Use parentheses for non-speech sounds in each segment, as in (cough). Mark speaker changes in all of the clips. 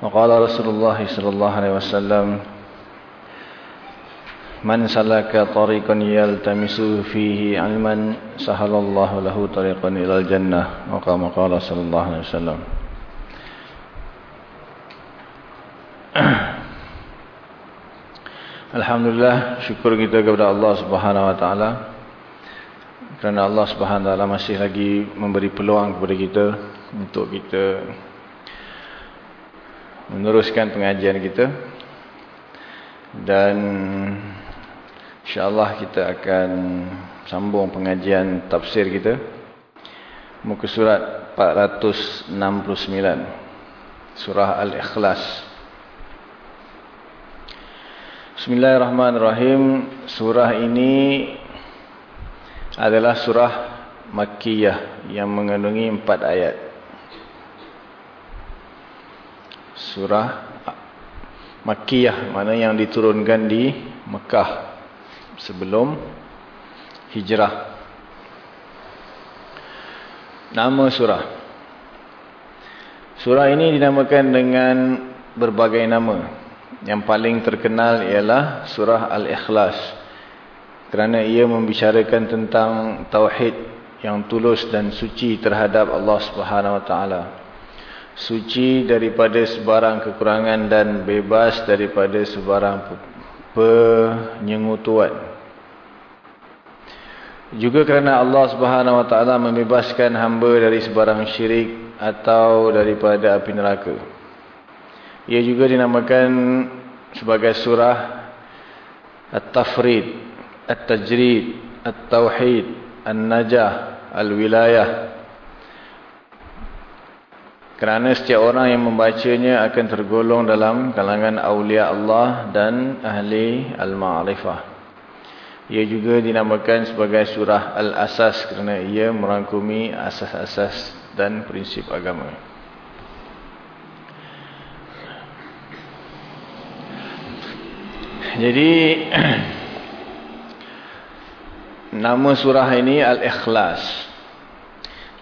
Speaker 1: وقال رسول الله صلى الله عليه وسلم من سلك طريقا يلتمس فيه علما سهل الله له طريقا إلى الجنة وقام قال صلى الله عليه وسلم (clears throat) Alhamdulillah syukur kita kepada Allah Subhanahu wa taala kerana Allah Subhanahu wa taala masih lagi memberi peluang kepada kita untuk kita meneruskan pengajian kita. Dan insyaallah kita akan sambung pengajian tafsir kita. Muka surat 469 surah al-ikhlas. Bismillahirrahmanirrahim. Surah ini adalah surah makkiyah yang mengandungi empat ayat surah Makkiyah mana yang diturunkan di Mekah sebelum hijrah. Nama surah. Surah ini dinamakan dengan berbagai nama. Yang paling terkenal ialah surah Al-Ikhlas. Kerana ia membicarakan tentang tauhid yang tulus dan suci terhadap Allah Subhanahu Wa Taala suci daripada sebarang kekurangan dan bebas daripada sebarang penyengutuan. Juga kerana Allah Subhanahu Wa Taala membebaskan hamba dari sebarang syirik atau daripada api neraka. Ia juga dinamakan sebagai surah At-Tafrid, At-Tajrid, At-Tauhid, An-Najah, Al-Wilayah kerana setiap orang yang membacanya akan tergolong dalam kalangan awliya Allah dan ahli al-ma'rifah. Ia juga dinamakan sebagai surah Al-Asas kerana ia merangkumi asas-asas dan prinsip agama. Jadi (clears throat) nama surah ini Al-Ikhlas.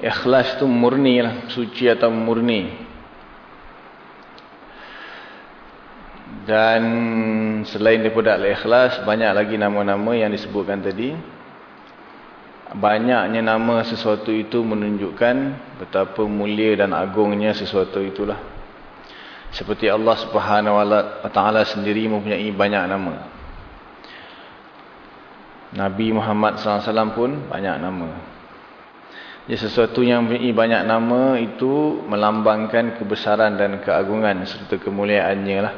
Speaker 1: Ikhlas itu murni lah, suci atau murni. Dan selain daripada al-ikhlas, banyak lagi nama-nama yang disebutkan tadi. Banyaknya nama sesuatu itu menunjukkan betapa mulia dan agungnya sesuatu itulah. Seperti Allah Subhanahu wa taala sendiri mempunyai banyak nama. Nabi Muhammad SAW pun banyak nama. Jadi sesuatu yang mempunyai banyak nama itu melambangkan kebesaran dan keagungan serta kemuliaannya lah.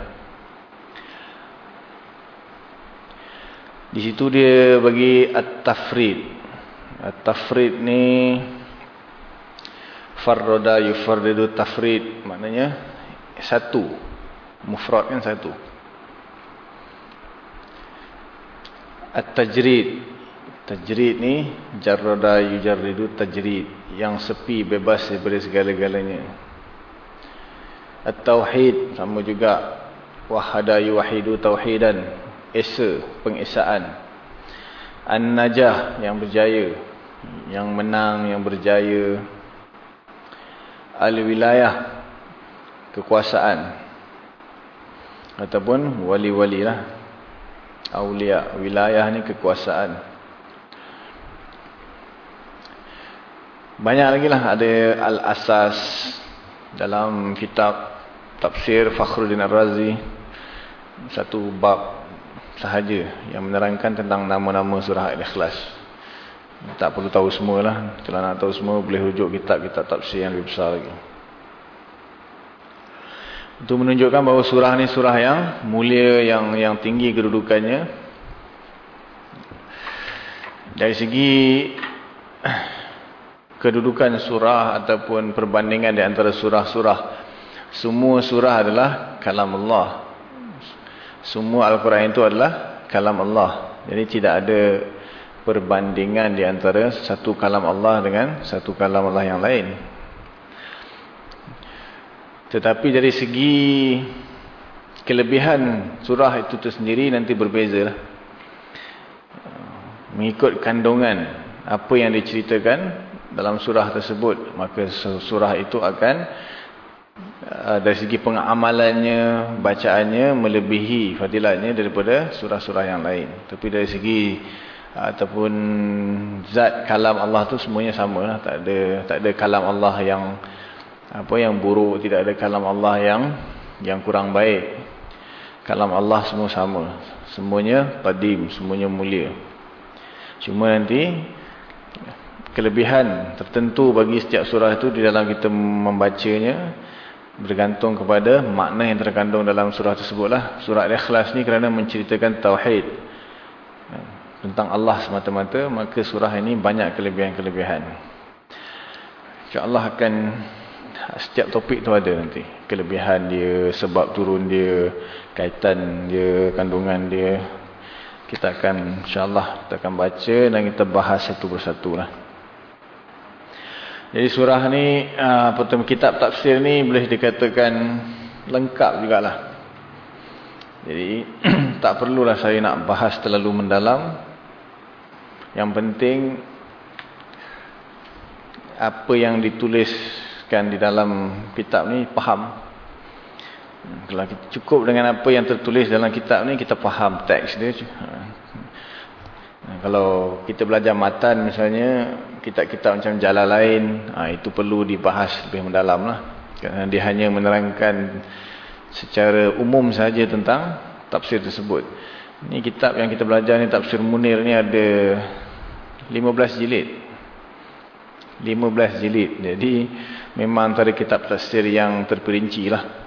Speaker 1: Di situ dia bagi at-tafrid. At-tafrid ni farroda yufarridu tafrid. Maknanya satu. Mufrad kan satu. At-tajrid. Tajrid ni jarrada yujarridu tajrid yang sepi bebas daripada segala-galanya. At-tauhid sama juga wahada yuwahidu tauhidan esa pengesaan. An-najah yang berjaya, yang menang, yang berjaya. Al-wilayah kekuasaan ataupun wali-wali lah. Aulia wilayah ni kekuasaan. Banyak lagi lah ada Al-Asas dalam kitab Tafsir Fakhruddin Ar-Razi satu bab sahaja yang menerangkan tentang nama-nama surah Al-Ikhlas. Tak perlu tahu semua lah. Kalau nak tahu semua boleh rujuk kitab-kitab tafsir yang lebih besar lagi. Untuk menunjukkan bahawa surah ni surah yang mulia, yang yang tinggi kedudukannya. Dari segi kedudukan surah ataupun perbandingan di antara surah-surah. Semua surah adalah kalam Allah. Semua Al-Quran itu adalah kalam Allah. Jadi tidak ada perbandingan di antara satu kalam Allah dengan satu kalam Allah yang lain. Tetapi dari segi kelebihan surah itu tersendiri nanti berbeza lah mengikut kandungan apa yang diceritakan dalam surah tersebut maka surah itu akan uh, dari segi pengamalannya bacaannya melebihi fadilatnya daripada surah-surah yang lain. Tapi dari segi uh, ataupun zat kalam Allah tu semuanya sama lah. tak ada tak ada kalam Allah yang apa yang buruk tidak ada kalam Allah yang yang kurang baik. Kalam Allah semua sama. Semuanya qadim semuanya mulia. Cuma nanti kelebihan tertentu bagi setiap surah itu di dalam kita membacanya bergantung kepada makna yang terkandung dalam surah tersebutlah. Surah Al-Ikhlas ni kerana menceritakan tauhid tentang Allah semata-mata, maka surah ini banyak kelebihan-kelebihan. Insya-Allah akan setiap topik tu ada nanti. Kelebihan dia, sebab turun dia, kaitan dia, kandungan dia, kita akan insyaAllah kita akan baca dan kita bahas satu persatu lah. Jadi surah ni, uh, kitab tafsir ni boleh dikatakan lengkap jugalah. Jadi (clears throat) tak perlulah saya nak bahas terlalu mendalam. Yang penting apa yang dituliskan di dalam kitab ni faham. Kalau kita cukup dengan apa yang tertulis dalam kitab ni, kita faham teks dia. Ha, kalau kita belajar matan misalnya, kitab-kitab macam jalan lain, ha, itu perlu dibahas lebih mendalam lah. Kerana dia hanya menerangkan secara umum saja tentang tafsir tersebut. Ini kitab yang kita belajar ni, tafsir Munir ni ada 15 jilid. 15 jilid. Jadi, memang antara kitab tafsir yang terperinci lah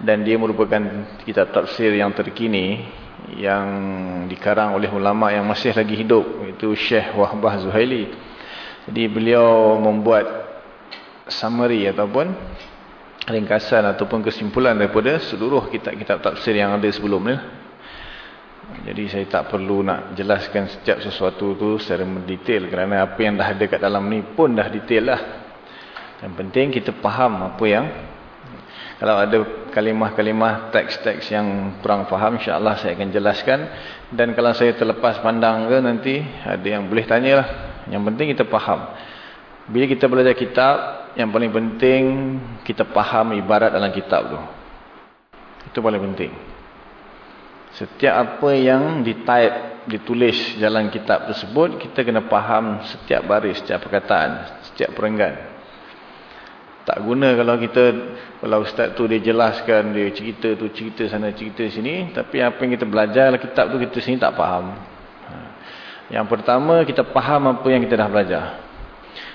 Speaker 1: dan dia merupakan kitab tafsir yang terkini yang dikarang oleh ulama yang masih lagi hidup itu Syekh Wahbah Zuhaili jadi beliau membuat summary ataupun ringkasan ataupun kesimpulan daripada seluruh kitab-kitab tafsir yang ada sebelum ni jadi saya tak perlu nak jelaskan setiap sesuatu tu secara mendetail kerana apa yang dah ada kat dalam ni pun dah detail lah yang penting kita faham apa yang kalau ada kalimah-kalimah teks-teks yang kurang faham, insyaAllah saya akan jelaskan. Dan kalau saya terlepas pandang ke nanti, ada yang boleh tanya lah. Yang penting kita faham. Bila kita belajar kitab, yang paling penting kita faham ibarat dalam kitab tu. Itu paling penting. Setiap apa yang ditype, ditulis dalam kitab tersebut, kita kena faham setiap baris, setiap perkataan, setiap perenggan. Tak guna kalau kita, kalau ustaz tu dia jelaskan, dia cerita tu, cerita sana, cerita sini. Tapi apa yang kita belajar dalam kitab tu, kita sini tak faham. Yang pertama, kita faham apa yang kita dah belajar.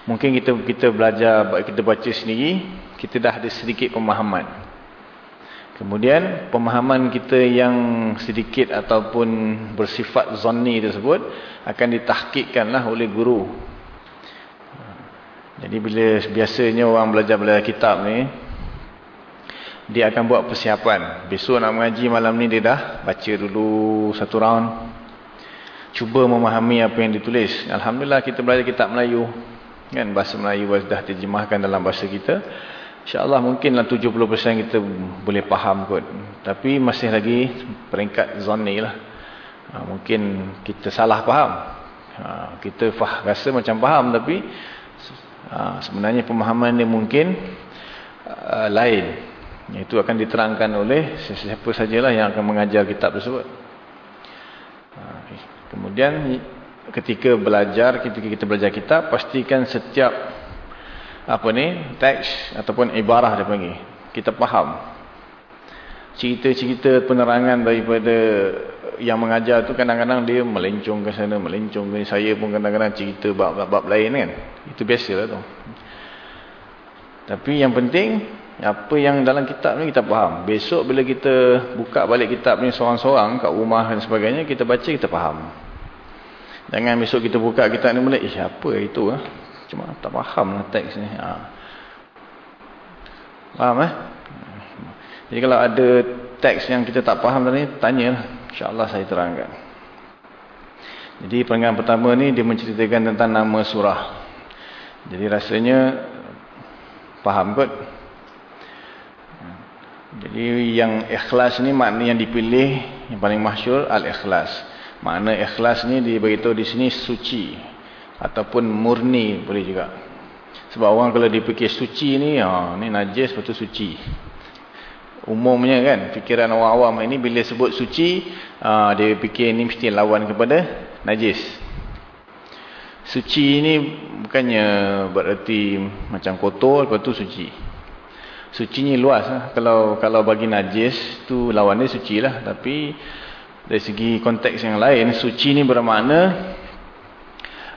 Speaker 1: Mungkin kita kita belajar, kita baca sendiri, kita dah ada sedikit pemahaman. Kemudian, pemahaman kita yang sedikit ataupun bersifat zonni tersebut, akan ditahkikkanlah oleh guru. Jadi bila biasanya orang belajar-belajar kitab ni dia akan buat persiapan. Besok nak mengaji malam ni dia dah baca dulu satu round. Cuba memahami apa yang ditulis. Alhamdulillah kita belajar kitab Melayu. Kan bahasa Melayu dah terjemahkan dalam bahasa kita. InsyaAllah mungkinlah 70% kita boleh faham kot. Tapi masih lagi peringkat zoni lah. Ha, mungkin kita salah faham. Ha, kita fah, rasa macam faham tapi Ha, sebenarnya pemahaman dia mungkin uh, lain. Itu akan diterangkan oleh sesiapa sajalah yang akan mengajar kitab tersebut. Kemudian ketika belajar, ketika kita belajar kitab, pastikan setiap apa ni teks ataupun ibarah dia panggil. Kita faham. cerita-cerita penerangan daripada yang mengajar tu kadang-kadang dia melencong ke sana, melencong ke saya pun kadang-kadang cerita bab-bab lain kan. Itu biasalah tu. Tapi yang penting apa yang dalam kitab ni kita faham. Besok bila kita buka balik kitab ni seorang-seorang kat rumah dan sebagainya, kita baca kita faham. Jangan besok kita buka kitab ni mula, eh apa itu ah? Cuma tak faham lah teks ni. Ha. Faham eh? Jadi kalau ada teks yang kita tak faham tadi, tanya InsyaAllah saya terangkan. Jadi perenggan pertama ni dia menceritakan tentang nama surah. Jadi rasanya faham kot. Jadi yang ikhlas ni makna yang dipilih yang paling masyur al-ikhlas. Makna ikhlas ni diberitahu di sini suci ataupun murni boleh juga. Sebab orang kalau dipikir suci ni, ha, ni najis betul suci umumnya kan fikiran orang awam ini bila sebut suci uh, dia fikir ini mesti lawan kepada najis suci ini bukannya berarti macam kotor lepas tu suci suci ni luas lah. kalau kalau bagi najis tu lawan dia suci lah tapi dari segi konteks yang lain suci ni bermakna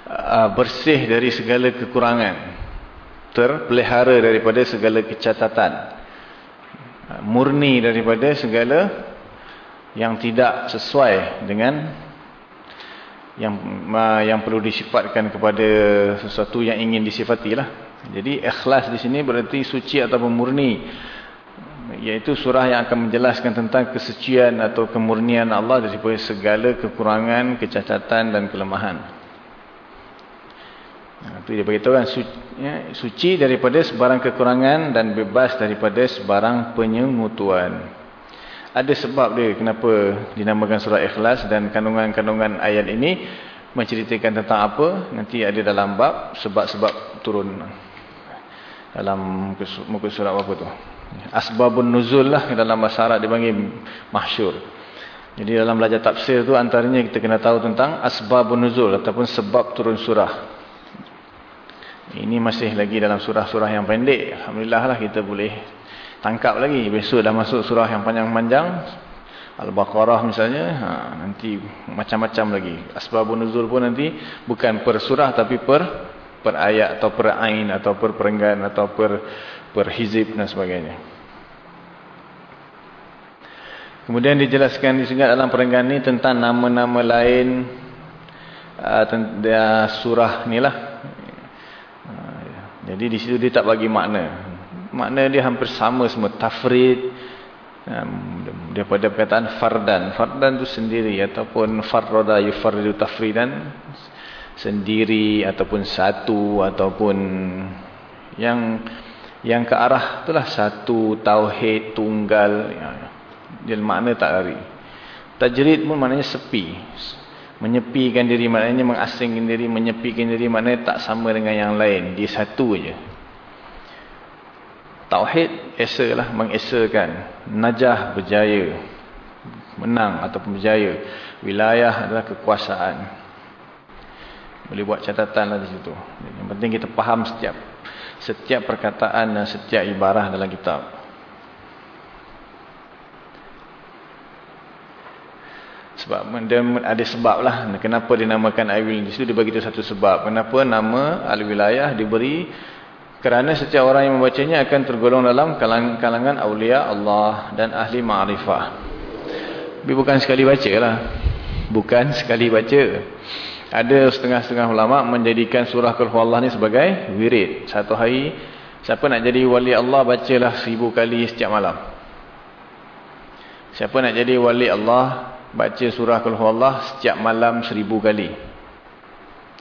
Speaker 1: uh, bersih dari segala kekurangan terpelihara daripada segala kecatatan murni daripada segala yang tidak sesuai dengan yang yang perlu disifatkan kepada sesuatu yang ingin disifatilah. Jadi ikhlas di sini berarti suci atau murni iaitu surah yang akan menjelaskan tentang kesucian atau kemurnian Allah daripada segala kekurangan, kecacatan dan kelemahan. Itu dia beritahu kan suci, ya, suci daripada sebarang kekurangan dan bebas daripada sebarang penyengutuan. Ada sebab dia kenapa dinamakan surah ikhlas dan kandungan-kandungan ayat ini menceritakan tentang apa. Nanti ada dalam bab sebab-sebab turun dalam muka surat apa tu. Asbabun nuzul lah dalam bahasa Arab dipanggil mahsyur. Jadi dalam belajar tafsir tu antaranya kita kena tahu tentang asbabun nuzul ataupun sebab turun surah. Ini masih lagi dalam surah-surah yang pendek. Alhamdulillah lah kita boleh tangkap lagi. Besok dah masuk surah yang panjang-panjang. Al-Baqarah misalnya. Ha, nanti macam-macam lagi. Asbabun Nuzul pun nanti bukan per surah tapi per per ayat atau per ain atau per perenggan atau per per hizib dan sebagainya. Kemudian dijelaskan di sini dalam perenggan ini tentang nama-nama lain uh, surah ni lah jadi di situ dia tak bagi makna. Makna dia hampir sama semua. Tafrid. Um, daripada perkataan fardan. Fardan tu sendiri. Ataupun farroda yufarridu tafridan. Sendiri. Ataupun satu. Ataupun yang yang ke arah itulah satu. Tauhid. Tunggal. Ya, dia makna tak lari. Tajrid pun maknanya sepi menyepikan diri maknanya mengasingkan diri menyepikan diri maknanya tak sama dengan yang lain dia satu aja tauhid esalah mengesakan najah berjaya menang ataupun berjaya wilayah adalah kekuasaan boleh buat catatan lah di situ yang penting kita faham setiap setiap perkataan dan setiap ibarah dalam kitab Sebab dia ada sebab lah. Kenapa dinamakan Al-Wilayah. Di situ dia bagi satu sebab. Kenapa nama Al-Wilayah diberi. Kerana setiap orang yang membacanya akan tergolong dalam kalang kalangan awliya Allah dan ahli ma'rifah. Tapi bukan sekali baca lah. Bukan sekali baca. Ada setengah-setengah ulama menjadikan surah Kulhu Allah ni sebagai wirid. Satu hari, siapa nak jadi wali Allah, bacalah seribu kali setiap malam. Siapa nak jadi wali Allah, baca surah Al-Huwallah setiap malam seribu kali.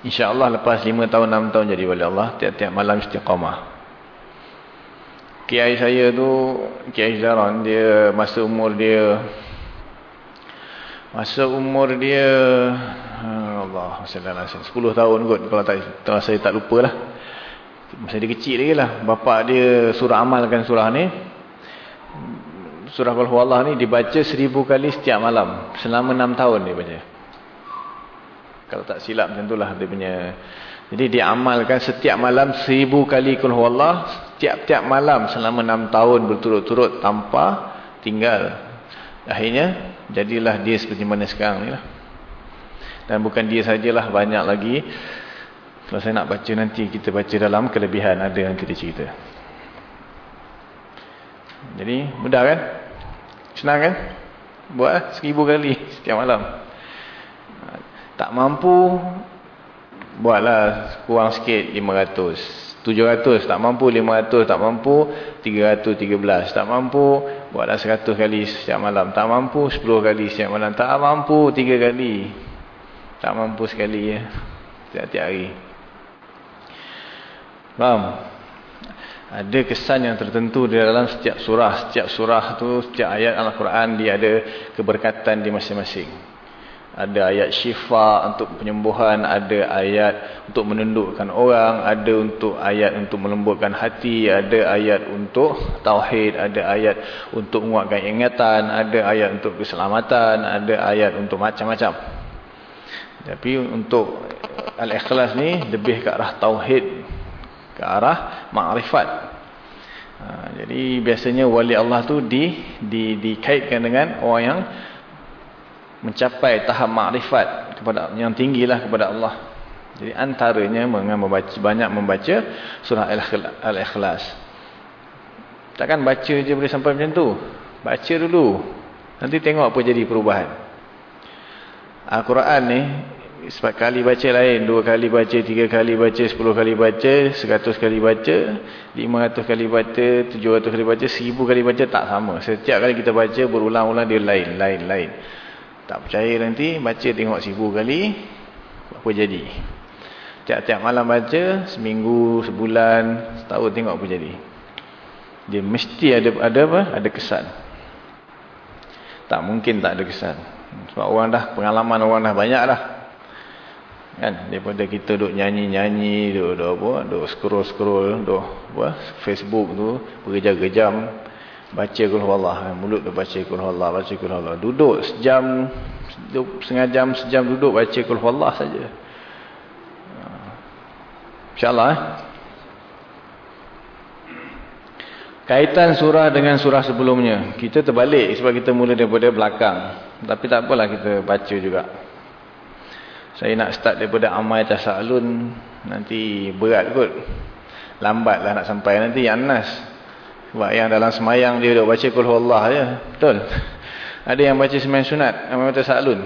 Speaker 1: InsyaAllah lepas lima tahun, enam tahun jadi wali Allah, tiap-tiap malam istiqamah. Kiai saya tu, Kiai Zaran, dia masa umur dia, masa umur dia, Allah, sepuluh tahun kot, kalau, tak, kalau saya tak lupa lah. Masa dia kecil lagi lah, bapak dia surah amalkan surah ni, surah Al-Huwallah ni dibaca seribu kali setiap malam. Selama enam tahun dia baca. Kalau tak silap macam itulah dia punya. Jadi dia amalkan setiap malam seribu kali Al-Huwallah. Setiap-tiap malam selama enam tahun berturut-turut tanpa tinggal. Akhirnya jadilah dia seperti mana sekarang ni lah. Dan bukan dia sajalah banyak lagi. Kalau saya nak baca nanti kita baca dalam kelebihan ada yang kita cerita. Jadi mudah kan? Senang kan? Buat lah, seribu kali (laughs) setiap malam. Tak mampu, buatlah kurang sikit 500. 700 tak mampu 500 tak mampu 313 tak mampu buatlah 100 kali setiap malam tak mampu 10 kali setiap malam tak mampu 3 kali tak mampu sekali ya. Setiap hari. Faham? Ada kesan yang tertentu di dalam setiap surah. Setiap surah tu setiap ayat Al-Quran dia ada keberkatan di masing-masing. Ada ayat syifa untuk penyembuhan, ada ayat untuk menundukkan orang, ada untuk ayat untuk melembutkan hati, ada ayat untuk tauhid, ada ayat untuk menguatkan ingatan, ada ayat untuk keselamatan, ada ayat untuk macam-macam. Tapi untuk al-ikhlas ni lebih ke arah tauhid, ke arah makrifat. Ha, jadi biasanya wali Allah tu di, di dikaitkan dengan orang yang mencapai tahap makrifat kepada yang tinggilah kepada Allah. Jadi antaranya membaca banyak membaca surah Al-Ikhlas. Takkan baca je boleh sampai macam tu. Baca dulu. Nanti tengok apa jadi perubahan. Al-Quran ni sebab kali baca lain, dua kali baca, tiga kali baca, sepuluh kali baca, seratus kali baca, lima ratus kali baca, tujuh ratus kali baca, seribu kali baca tak sama. Setiap kali kita baca berulang-ulang dia lain, lain, lain. Tak percaya nanti baca tengok seribu kali apa jadi. Tiap-tiap malam baca seminggu, sebulan, setahun tengok apa jadi. Dia mesti ada ada apa? Ada kesan. Tak mungkin tak ada kesan. Sebab orang dah pengalaman orang dah banyak dah. Kan daripada kita duk nyanyi-nyanyi, duk duk apa? Duk scroll-scroll, duk apa? Facebook tu berjam-jam baca kul Allah mulut dia baca kul Allah baca kul Allah duduk sejam setengah jam sejam duduk baca kul Allah saja insyaallah eh? kaitan surah dengan surah sebelumnya kita terbalik sebab kita mula daripada belakang tapi tak apalah kita baca juga saya nak start daripada amai tasalun nanti berat kot lambatlah nak sampai nanti anas sebab yang dalam semayang dia duduk baca kulhu Allah je. Betul. (laughs) Ada yang baca semayang sunat. Yang baca sa'lun.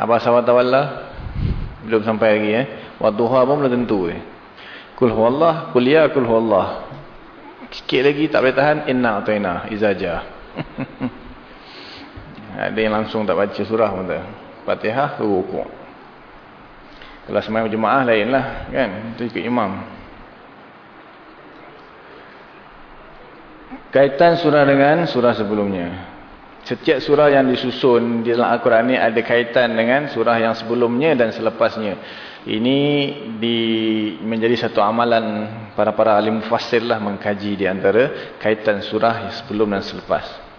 Speaker 1: Abah sawat tawallah. Belum sampai lagi. Eh. Waduha pun belum tentu. Eh. Allah. Kuliah kulhu Allah. Sikit lagi tak boleh tahan. Inna atau inna. Izaja. (laughs) Ada yang langsung tak baca surah pun tak. Fatihah. Rukuk. Kalau semayang jemaah lain lah. Kan? Itu ikut imam. Kaitan surah dengan surah sebelumnya. Setiap surah yang disusun di dalam Al-Quran ini ada kaitan dengan surah yang sebelumnya dan selepasnya. Ini di, menjadi satu amalan para-para alim mufassir lah mengkaji di antara kaitan surah yang sebelum dan selepas.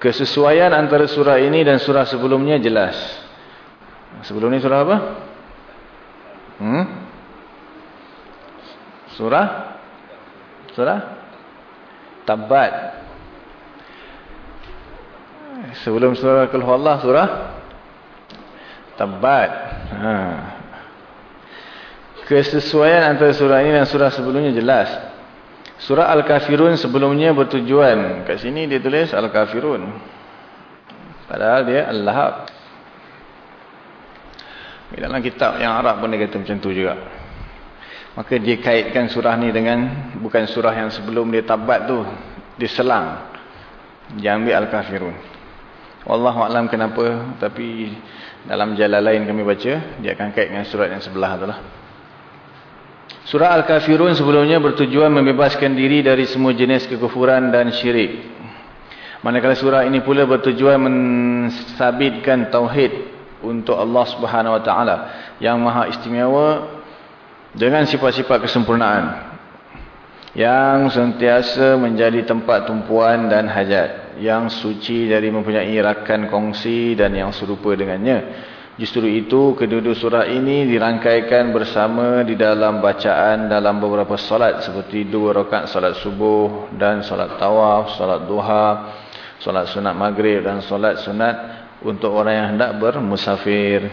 Speaker 1: Kesesuaian antara surah ini dan surah sebelumnya jelas. Sebelum ini surah apa? Hmm? Surah? Surah? Tabat. Sebelum surah Kulhu Allah surah Tabat. Ha. Kesesuaian antara surah ini dan surah sebelumnya jelas. Surah Al-Kafirun sebelumnya bertujuan. Kat sini dia tulis Al-Kafirun. Padahal dia Al-Lahab. Dalam kitab yang Arab pun dia kata macam tu juga. Maka dia kaitkan surah ni dengan bukan surah yang sebelum dia tabat tu. Dia selang. Dia ambil Al-Kafirun. Wallahualam kenapa. Tapi dalam jalan lain kami baca. Dia akan kait dengan surat yang sebelah tu lah. Surah Al-Kafirun sebelumnya bertujuan membebaskan diri dari semua jenis kekufuran dan syirik. Manakala surah ini pula bertujuan mensabitkan tauhid untuk Allah Subhanahu Wa Taala yang maha istimewa dengan sifat-sifat kesempurnaan yang sentiasa menjadi tempat tumpuan dan hajat yang suci dari mempunyai rakan kongsi dan yang serupa dengannya Justru itu kedua-dua surah ini dirangkaikan bersama di dalam bacaan dalam beberapa solat seperti dua rakaat solat subuh dan solat tawaf, solat duha, solat sunat maghrib dan solat sunat untuk orang yang hendak bermusafir.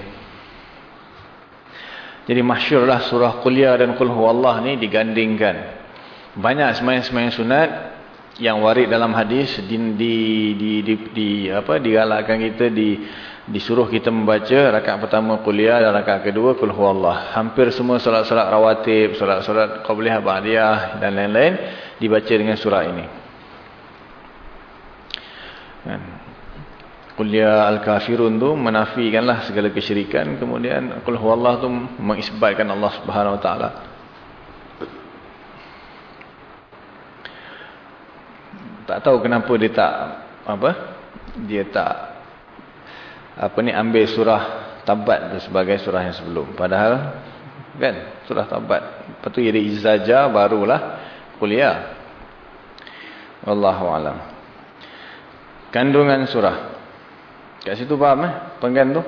Speaker 1: Jadi masyurlah surah kuliah dan kul huwallah ni digandingkan. Banyak semayang-semayang sunat yang warid dalam hadis di di di, di, di apa digalakkan kita di disuruh kita membaca rakaat pertama kuliah dan rakaat kedua kul huwallah. Hampir semua solat-solat rawatib, solat-solat qabliyah ba'diyah dan lain-lain dibaca dengan surah ini. Kan? Kuliah al-kafirun tu menafikanlah segala kesyirikan, kemudian kul huwallah tu mengisbatkan Allah Subhanahu wa taala. Tak tahu kenapa dia tak apa? Dia tak apa ni ambil surah tabat tu sebagai surah yang sebelum. Padahal kan surah tabat lepas tu jadi izaja barulah kuliah. Wallahu alam. Kandungan surah. Kat situ faham eh penggan tu?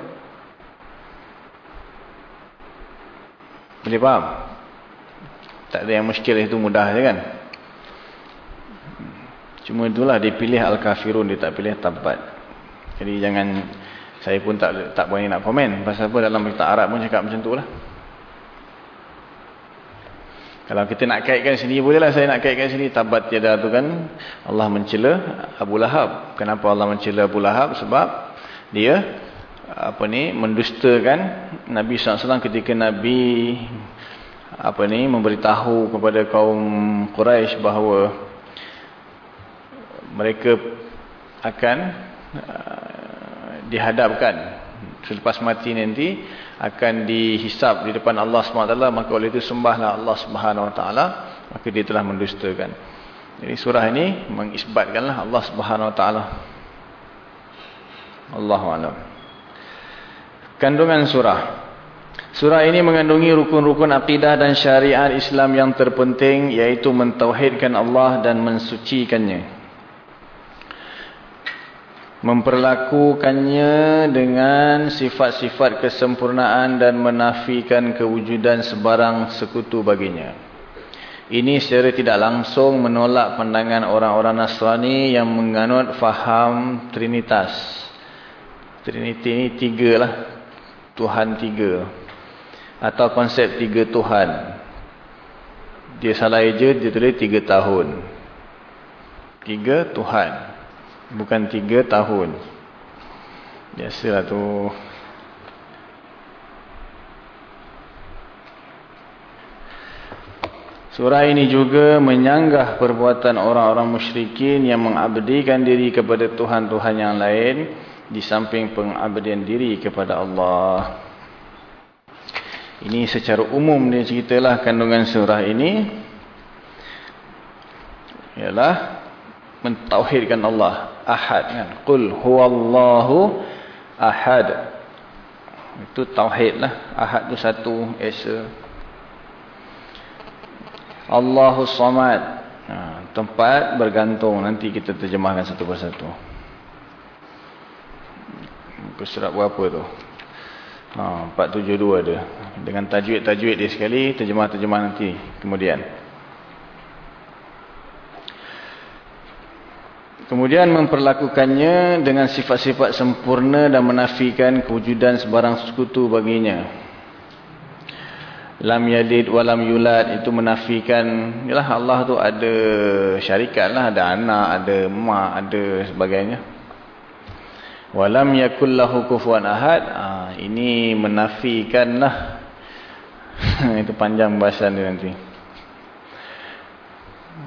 Speaker 1: Boleh faham? Tak ada yang muskil itu mudah je kan? Cuma itulah dia pilih al-kafirun dia tak pilih tabat jadi jangan saya pun tak tak berani nak komen. Pasal apa dalam kitab Arab pun cakap macam tu lah. Kalau kita nak kaitkan sini bolehlah saya nak kaitkan sini. Tabat tiada tu kan Allah mencela Abu Lahab. Kenapa Allah mencela Abu Lahab? Sebab dia apa ni mendustakan Nabi SAW ketika Nabi apa ni memberitahu kepada kaum Quraisy bahawa mereka akan dihadapkan. Selepas mati nanti akan dihisap di depan Allah SWT maka oleh itu sembahlah Allah SWT maka dia telah mendustakan. Jadi surah ini mengisbatkanlah Allah SWT Allah Alam. Kandungan surah. Surah ini mengandungi rukun-rukun akidah dan syariat Islam yang terpenting iaitu mentauhidkan Allah dan mensucikannya memperlakukannya dengan sifat-sifat kesempurnaan dan menafikan kewujudan sebarang sekutu baginya. Ini secara tidak langsung menolak pandangan orang-orang Nasrani yang menganut faham Trinitas. Trinity ini tiga lah. Tuhan tiga. Atau konsep tiga Tuhan. Dia salah eja, dia tulis tiga tahun. Tiga Tuhan bukan tiga tahun. Biasalah tu. Surah ini juga menyanggah perbuatan orang-orang musyrikin yang mengabdikan diri kepada Tuhan-Tuhan yang lain di samping pengabdian diri kepada Allah. Ini secara umum dia ceritalah kandungan surah ini. Ialah mentauhidkan Allah ahad kan. Qul huwallahu ahad. Itu tauhid lah. Ahad tu satu esa. Allahu samad. Ha, tempat bergantung. Nanti kita terjemahkan satu persatu. Muka surat berapa tu? Ha, 472 ada. Dengan tajwid-tajwid dia sekali terjemah-terjemah nanti kemudian Kemudian memperlakukannya dengan sifat-sifat sempurna dan menafikan kewujudan sebarang sekutu baginya. Lam yalid wa lam yulad itu menafikan yalah Allah tu ada syarikat lah, ada anak, ada mak, ada sebagainya. Wa lam yakul lahu kufuwan ahad. Ha, ini menafikanlah (laughs) itu panjang bahasa dia nanti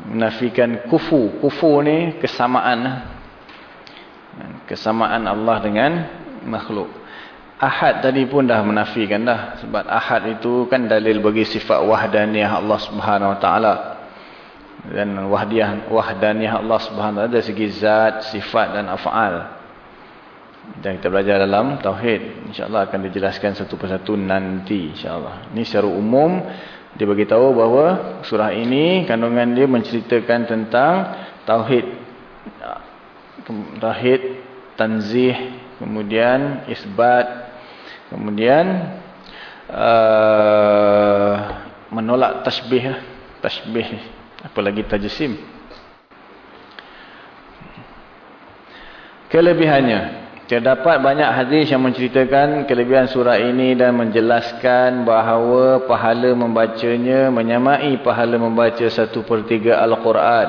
Speaker 1: menafikan kufu. Kufu ni kesamaan. Kesamaan Allah dengan makhluk. Ahad tadi pun dah menafikan dah. Sebab ahad itu kan dalil bagi sifat wahdaniyah Allah subhanahu wa ta'ala. Dan wahdiyah, wahdaniyah Allah subhanahu wa ta'ala dari segi zat, sifat dan af'al. Dan kita belajar dalam Tauhid. InsyaAllah akan dijelaskan satu persatu nanti. InsyaAllah. Ini secara umum dia bagi tahu bahawa surah ini kandungan dia menceritakan tentang tauhid tauhid tanzih kemudian isbat Kemudian uh, menolak tasbih, tasbih apalagi tajsim. Kelebihannya Terdapat banyak hadis yang menceritakan kelebihan surah ini dan menjelaskan bahawa pahala membacanya menyamai pahala membaca satu per Al-Quran.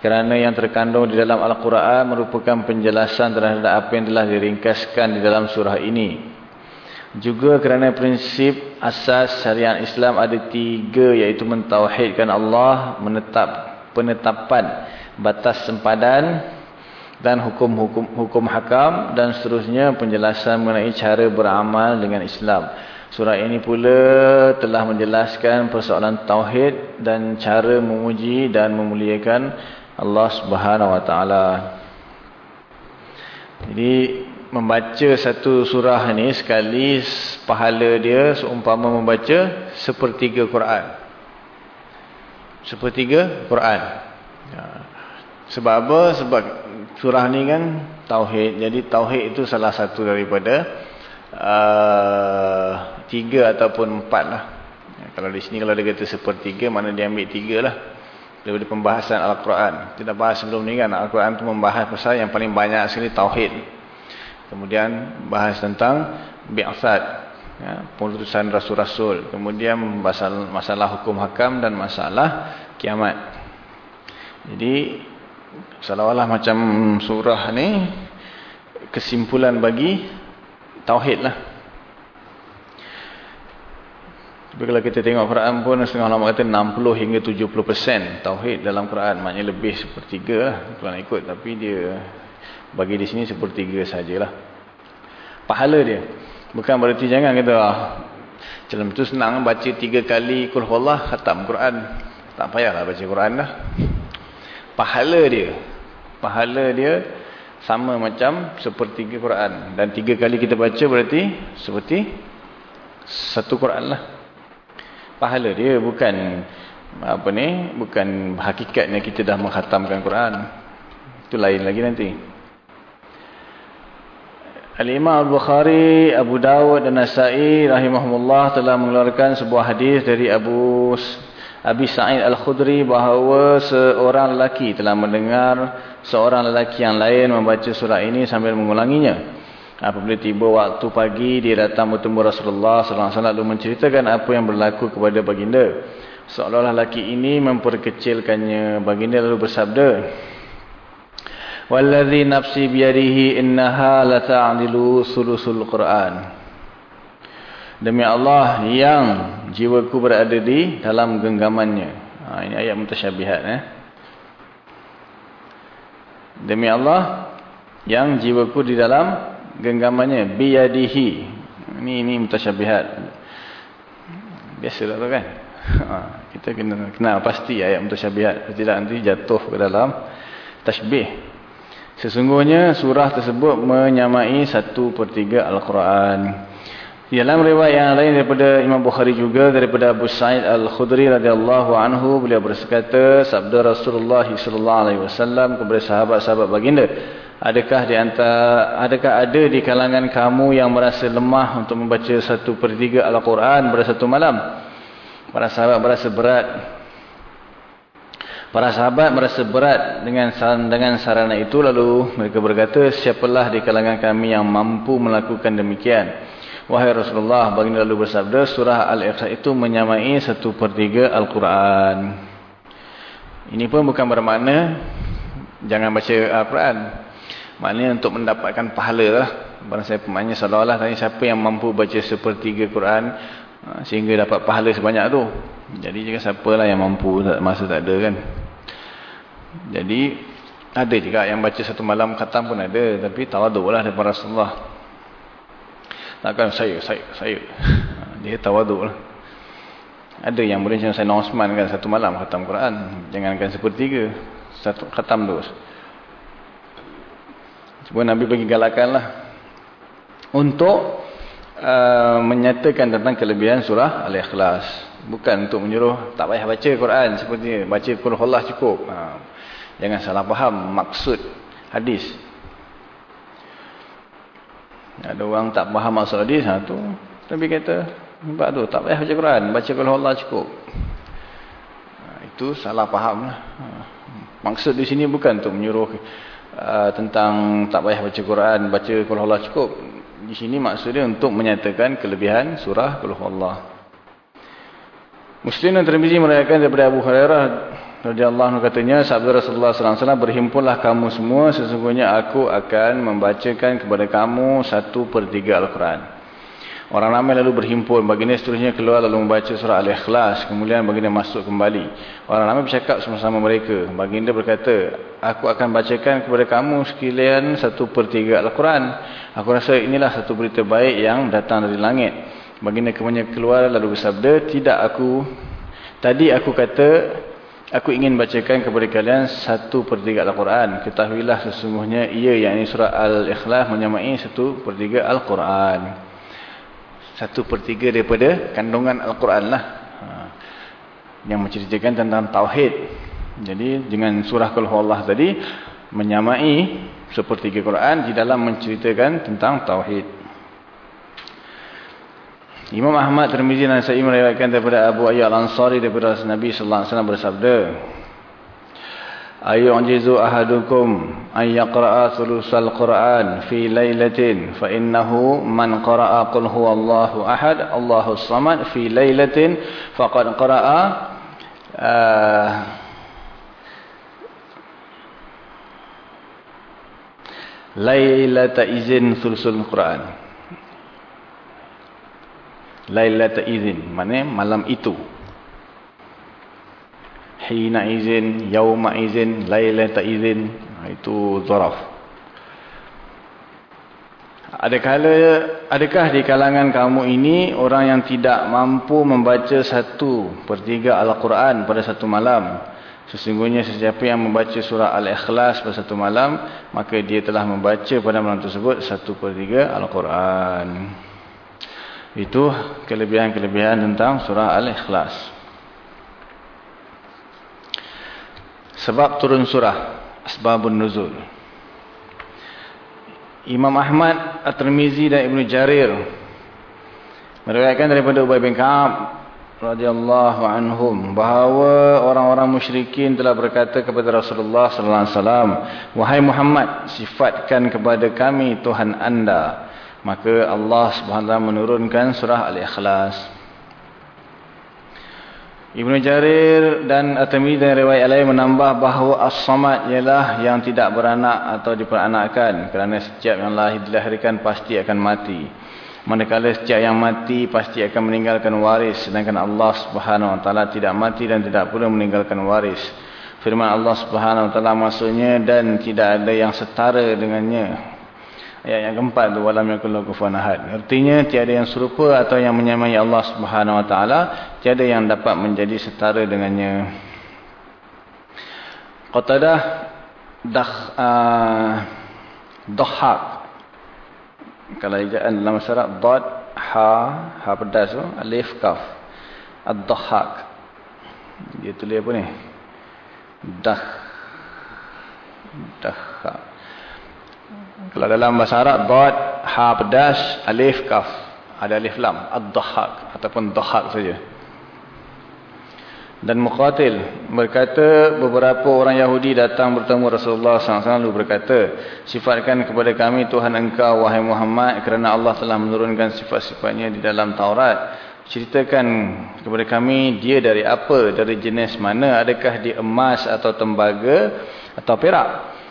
Speaker 1: Kerana yang terkandung di dalam Al-Quran merupakan penjelasan terhadap apa yang telah diringkaskan di dalam surah ini. Juga kerana prinsip asas syariat Islam ada tiga iaitu mentauhidkan Allah, menetap penetapan batas sempadan dan hukum-hukum hukum hakam dan seterusnya penjelasan mengenai cara beramal dengan Islam. Surah ini pula telah menjelaskan persoalan tauhid dan cara memuji dan memuliakan Allah Subhanahu Wa Taala. Jadi membaca satu surah ini sekali pahala dia seumpama membaca sepertiga Quran. Sepertiga Quran. Ya. Sebab apa? Sebab surah ni kan tauhid. Jadi tauhid itu salah satu daripada uh, tiga ataupun empat lah. Ya, kalau di sini kalau dia kata sepertiga, mana dia ambil tiga lah. Daripada pembahasan Al-Quran. Kita bahas sebelum ni kan, Al-Quran tu membahas pasal yang paling banyak sekali tauhid. Kemudian bahas tentang bi'asad. Ya, pengutusan rasul-rasul. Kemudian masalah, masalah hukum hakam dan masalah kiamat. Jadi seolah-olah macam surah ni kesimpulan bagi tauhid lah. Tapi kalau kita tengok Quran pun setengah lama kata 60 hingga 70% tauhid dalam Quran. Maknanya lebih sepertiga lah tuan ikut tapi dia bagi di sini sepertiga sajalah. Pahala dia. Bukan berarti jangan kata ah, dalam tu senang baca tiga kali kulhullah khatam Quran. Tak payahlah baca Quran dah pahala dia. Pahala dia sama macam seperti Quran. Dan tiga kali kita baca berarti seperti satu Quran lah. Pahala dia bukan apa ni bukan hakikatnya kita dah menghatamkan Quran. Itu lain lagi nanti. Al-Imam Al-Bukhari, Abu Dawud dan Nasai rahimahumullah telah mengeluarkan sebuah hadis dari Abu Abi Sa'id Al-Khudri bahawa seorang lelaki telah mendengar seorang lelaki yang lain membaca surah ini sambil mengulanginya. Apabila tiba waktu pagi, dia datang bertemu Rasulullah SAW lalu menceritakan apa yang berlaku kepada baginda. Seolah-olah lelaki ini memperkecilkannya. Baginda lalu bersabda, Walladhi nafsi biyadihi innaha lata'adilu sulusul Qur'an. Demi Allah yang jiwaku berada di dalam genggamannya. Ha, ini ayat mutasyabihat. Eh? Demi Allah yang jiwaku di dalam genggamannya. Biyadihi. Ini ini mutasyabihat. Biasalah tu kan. Ha, kita kena kenal pasti ayat mutasyabihat. Tidak nanti jatuh ke dalam tashbih. Sesungguhnya surah tersebut menyamai satu per tiga Al-Quran. Di dalam riwayat yang lain daripada Imam Bukhari juga daripada Abu Sa'id Al-Khudri radhiyallahu anhu beliau berkata sabda Rasulullah sallallahu alaihi wasallam kepada sahabat-sahabat baginda adakah di antara adakah ada di kalangan kamu yang merasa lemah untuk membaca satu per tiga Al-Quran pada satu malam para sahabat merasa berat. Para sahabat merasa berat dengan dengan sarana itu. Lalu mereka berkata siapalah di kalangan kami yang mampu melakukan demikian Wahai Rasulullah, baginda lalu bersabda, surah Al-Ikhlas itu menyamai satu per Al-Quran. Ini pun bukan bermakna jangan baca Al-Quran. Maknanya untuk mendapatkan pahala lah. Barang saya pemaknya seolah-olah tanya siapa yang mampu baca sepertiga Quran ha, sehingga dapat pahala sebanyak tu. Jadi juga siapalah yang mampu masa tak ada kan. Jadi ada juga yang baca satu malam khatam pun ada. Tapi tawaduk lah daripada Rasulullah. Takkan saya, saya, saya. Dia tawaduk lah. Ada yang boleh macam saya Osman kan satu malam khatam Quran. Jangankan sepertiga. Satu khatam tu. Cuma Nabi bagi galakan lah. Untuk uh, menyatakan tentang kelebihan surah Al-Ikhlas. Bukan untuk menyuruh tak payah baca Quran. Seperti baca Quran Allah cukup. Uh, jangan salah faham maksud hadis. Ada orang tak faham maksud hadis ha, tu. Tapi kata, sebab tu tak payah baca Quran, baca kalau Allah cukup. Ha, itu salah faham lah. Ha, maksud di sini bukan untuk menyuruh uh, tentang tak payah baca Quran, baca kalau Allah cukup. Di sini maksudnya untuk menyatakan kelebihan surah kalau Allah. Muslim dan Tirmizi merayakan daripada Abu Hurairah radhiyallahu anhu katanya sabda Rasulullah wasallam berhimpunlah kamu semua sesungguhnya aku akan membacakan kepada kamu satu per tiga Al-Quran. Orang ramai lalu berhimpun, baginda seterusnya keluar lalu membaca surah Al-Ikhlas, kemudian baginda masuk kembali. Orang ramai bercakap sama-sama mereka. Baginda berkata, aku akan bacakan kepada kamu sekalian satu per tiga Al-Quran. Aku rasa inilah satu berita baik yang datang dari langit. Baginda kemudian keluar lalu bersabda, tidak aku, tadi aku kata, aku ingin bacakan kepada kalian satu per Al-Quran. Ketahuilah sesungguhnya ia yang ini surah Al-Ikhlas menyamai satu per Al-Quran satu per daripada kandungan Al-Quran lah. Ha. Yang menceritakan tentang Tauhid. Jadi dengan surah Kulhu Allah tadi, menyamai sepertiga Quran di dalam menceritakan tentang Tauhid. Imam Ahmad Tirmizi dan Sa'im meriwayatkan daripada Abu Ayyub Al-Ansari daripada Nabi sallallahu alaihi wasallam bersabda ayu'jizu ahadukum an yaqra'a thulusal Qur'an fi lailatin fa innahu man qara'a qul huwallahu ahad Allahu samad fi lailatin faqad qara'a uh, lailata izin thulusul Qur'an lailata izin maknanya malam itu hina izin, yauma izin, lailata izin. Ha, itu zaraf. Adakah, adakah di kalangan kamu ini orang yang tidak mampu membaca satu per tiga Al-Quran pada satu malam? Sesungguhnya sesiapa yang membaca surah Al-Ikhlas pada satu malam, maka dia telah membaca pada malam tersebut satu per tiga Al-Quran. Itu kelebihan-kelebihan tentang surah Al-Ikhlas. Sebab turun surah Asbabun Nuzul Imam Ahmad At-Tirmizi dan Ibn Jarir Meriwayatkan daripada Ubay bin Ka'ab radhiyallahu anhum bahawa orang-orang musyrikin telah berkata kepada Rasulullah sallallahu alaihi wasallam wahai Muhammad sifatkan kepada kami Tuhan anda maka Allah Subhanahu menurunkan surah al-ikhlas Ibn Jarir dan At-Tirmidzi dan riwayat lain menambah bahawa As-Samad ialah yang tidak beranak atau diperanakkan kerana setiap yang lahir dilahirkan pasti akan mati. Manakala setiap yang mati pasti akan meninggalkan waris sedangkan Allah Subhanahu taala tidak mati dan tidak pula meninggalkan waris. Firman Allah Subhanahu wa taala maksudnya dan tidak ada yang setara dengannya. Ayat yang keempat tu walam yakul lahu kufuwan ahad. Artinya tiada yang serupa atau yang menyamai Allah Subhanahu wa taala, tiada yang dapat menjadi setara dengannya. Qatadah dah uh, dhahak. Kalau ejaan dalam syarat dad ha ha pedas tu alif kaf. Ad-dhahak. Dia tulis apa ni? Dah dah kalau dalam bahasa Arab, dad, ha pedas, alif, kaf. Ada alif lam, ad-dhahak ataupun dhahak saja. Dan Muqatil berkata beberapa orang Yahudi datang bertemu Rasulullah SAW lalu berkata, sifatkan kepada kami Tuhan engkau wahai Muhammad kerana Allah telah menurunkan sifat-sifatnya di dalam Taurat. Ceritakan kepada kami dia dari apa, dari jenis mana, adakah dia emas atau tembaga atau perak.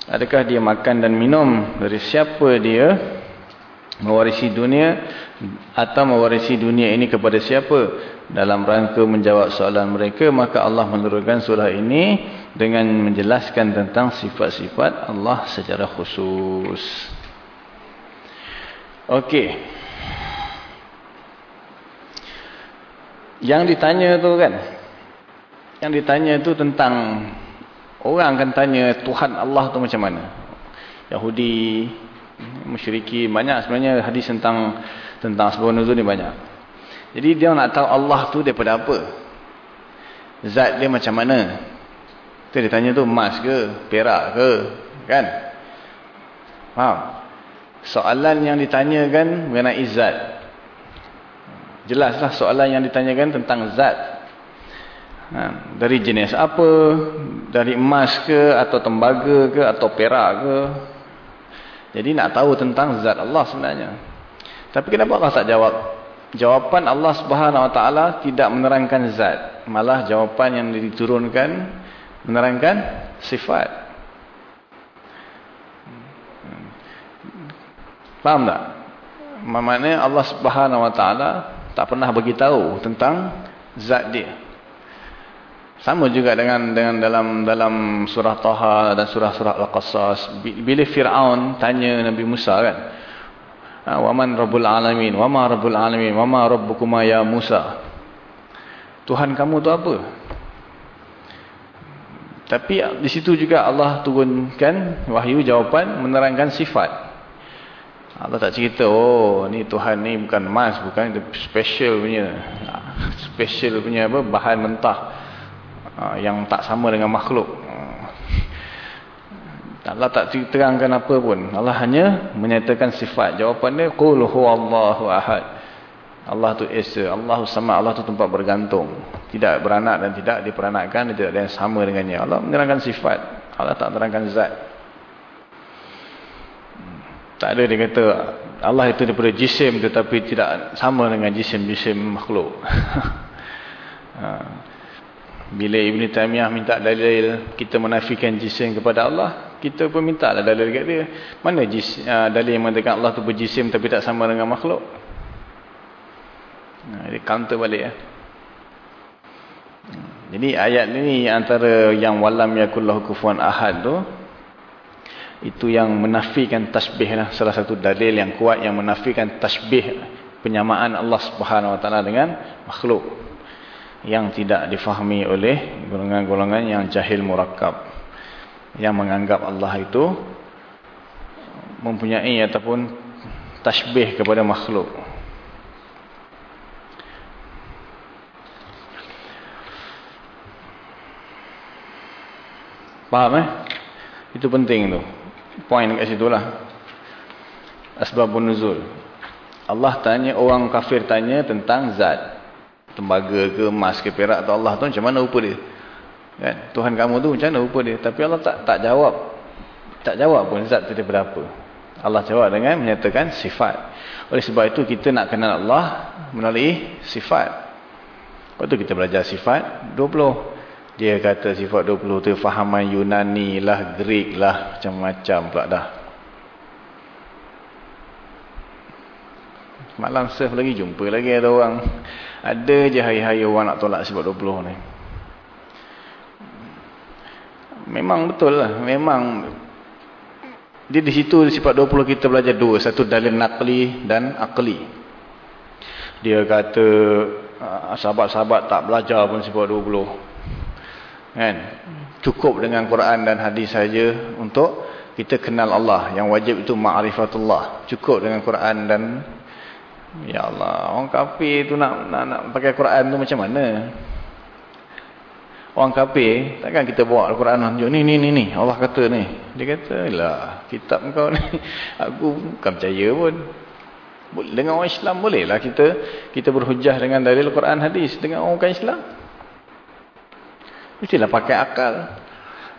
Speaker 1: Adakah dia makan dan minum dari siapa dia mewarisi dunia atau mewarisi dunia ini kepada siapa? Dalam rangka menjawab soalan mereka, maka Allah menurunkan surah ini dengan menjelaskan tentang sifat-sifat Allah secara khusus. Okey. Yang ditanya tu kan? Yang ditanya tu tentang Orang akan tanya Tuhan Allah tu macam mana? Yahudi, musyriki, banyak sebenarnya hadis tentang tentang sebab nuzul ni banyak. Jadi dia nak tahu Allah tu daripada apa? Zat dia macam mana? Tu dia tanya tu emas ke, perak ke, kan? Faham? soalan yang ditanyakan mengenai zat. Jelaslah soalan yang ditanyakan tentang zat. Ha, dari jenis apa? Dari emas ke atau tembaga ke atau perak ke? Jadi nak tahu tentang zat Allah sebenarnya. Tapi kenapa Allah tak jawab? Jawapan Allah Subhanahu Wa Taala tidak menerangkan zat, malah jawapan yang diturunkan menerangkan sifat. Faham tak? Maknanya Allah Subhanahu Wa Taala tak pernah bagi tahu tentang zat dia. Sama juga dengan dengan dalam dalam surah Taha dan surah-surah Al-Qasas bila Firaun tanya Nabi Musa kan. Ha, wa man rabbul alamin? Wa ma rabbul alamin? Wa ma rabbukuma ya Musa? Tuhan kamu tu apa? Tapi di situ juga Allah turunkan wahyu jawapan menerangkan sifat. Allah tak cerita, oh ni Tuhan ni bukan emas, bukan special punya. (laughs) Special punya apa bahan mentah ah, yang tak sama dengan makhluk. Allah tak terangkan apa pun. Allah hanya menyatakan sifat. Jawapan dia qul huwallahu ahad. Allah tu esa, Allah sama, Allah tu tempat bergantung. Tidak beranak dan tidak diperanakkan, tidak ada yang sama dengannya. Allah menerangkan sifat. Allah tak terangkan zat. Tak ada dia kata Allah itu daripada jisim tetapi tidak sama dengan jisim-jisim makhluk. (laughs) Ha. Bila Ibn Taymiyah minta dalil kita menafikan jisim kepada Allah, kita pun minta lah dalil dekat dia. Mana jisim, uh, dalil yang mengatakan Allah itu berjisim tapi tak sama dengan makhluk? Nah, dia counter balik ya. Jadi ayat ini antara yang walam yakullahu kufuwan ahad tu itu yang menafikan tasbih lah salah satu dalil yang kuat yang menafikan tasbih penyamaan Allah Subhanahu wa taala dengan makhluk yang tidak difahami oleh golongan-golongan yang jahil murakkab. Yang menganggap Allah itu mempunyai ataupun tasbih kepada makhluk. Faham eh? Itu penting tu. Poin kat situ lah. Asbabun nuzul. Allah tanya orang kafir tanya tentang zat tembaga ke emas ke perak atau Allah tu macam mana rupa dia? Kan? Tuhan kamu tu macam mana rupa dia? Tapi Allah tak tak jawab. Tak jawab pun zat tu daripada apa. Allah jawab dengan menyatakan sifat. Oleh sebab itu kita nak kenal Allah melalui sifat. Lepas tu kita belajar sifat 20 dia kata sifat 20 tu fahaman Yunani lah, Greek lah, macam-macam pula dah. Malam surf lagi jumpa lagi ada orang. Ada je hari-hari orang nak tolak sifat 20 ni. Memang betul lah. Memang dia di situ sifat 20 kita belajar dua. Satu dalil nakli dan akli. Dia kata ah, sahabat-sahabat tak belajar pun sifat 20 kan cukup dengan Quran dan hadis saja untuk kita kenal Allah yang wajib itu ma'rifatullah cukup dengan Quran dan ya Allah orang kafir tu nak nak, nak pakai Quran tu macam mana? Orang kafir takkan kita bawa Al-Quran tunjuk ni ni ni ni. Allah kata ni. Dia kata lah kitab kau ni (laughs) aku bukan percaya pun. Dengan orang Islam boleh lah kita kita berhujah dengan dalil Quran hadis. Dengan orang bukan Islam Mestilah pakai akal.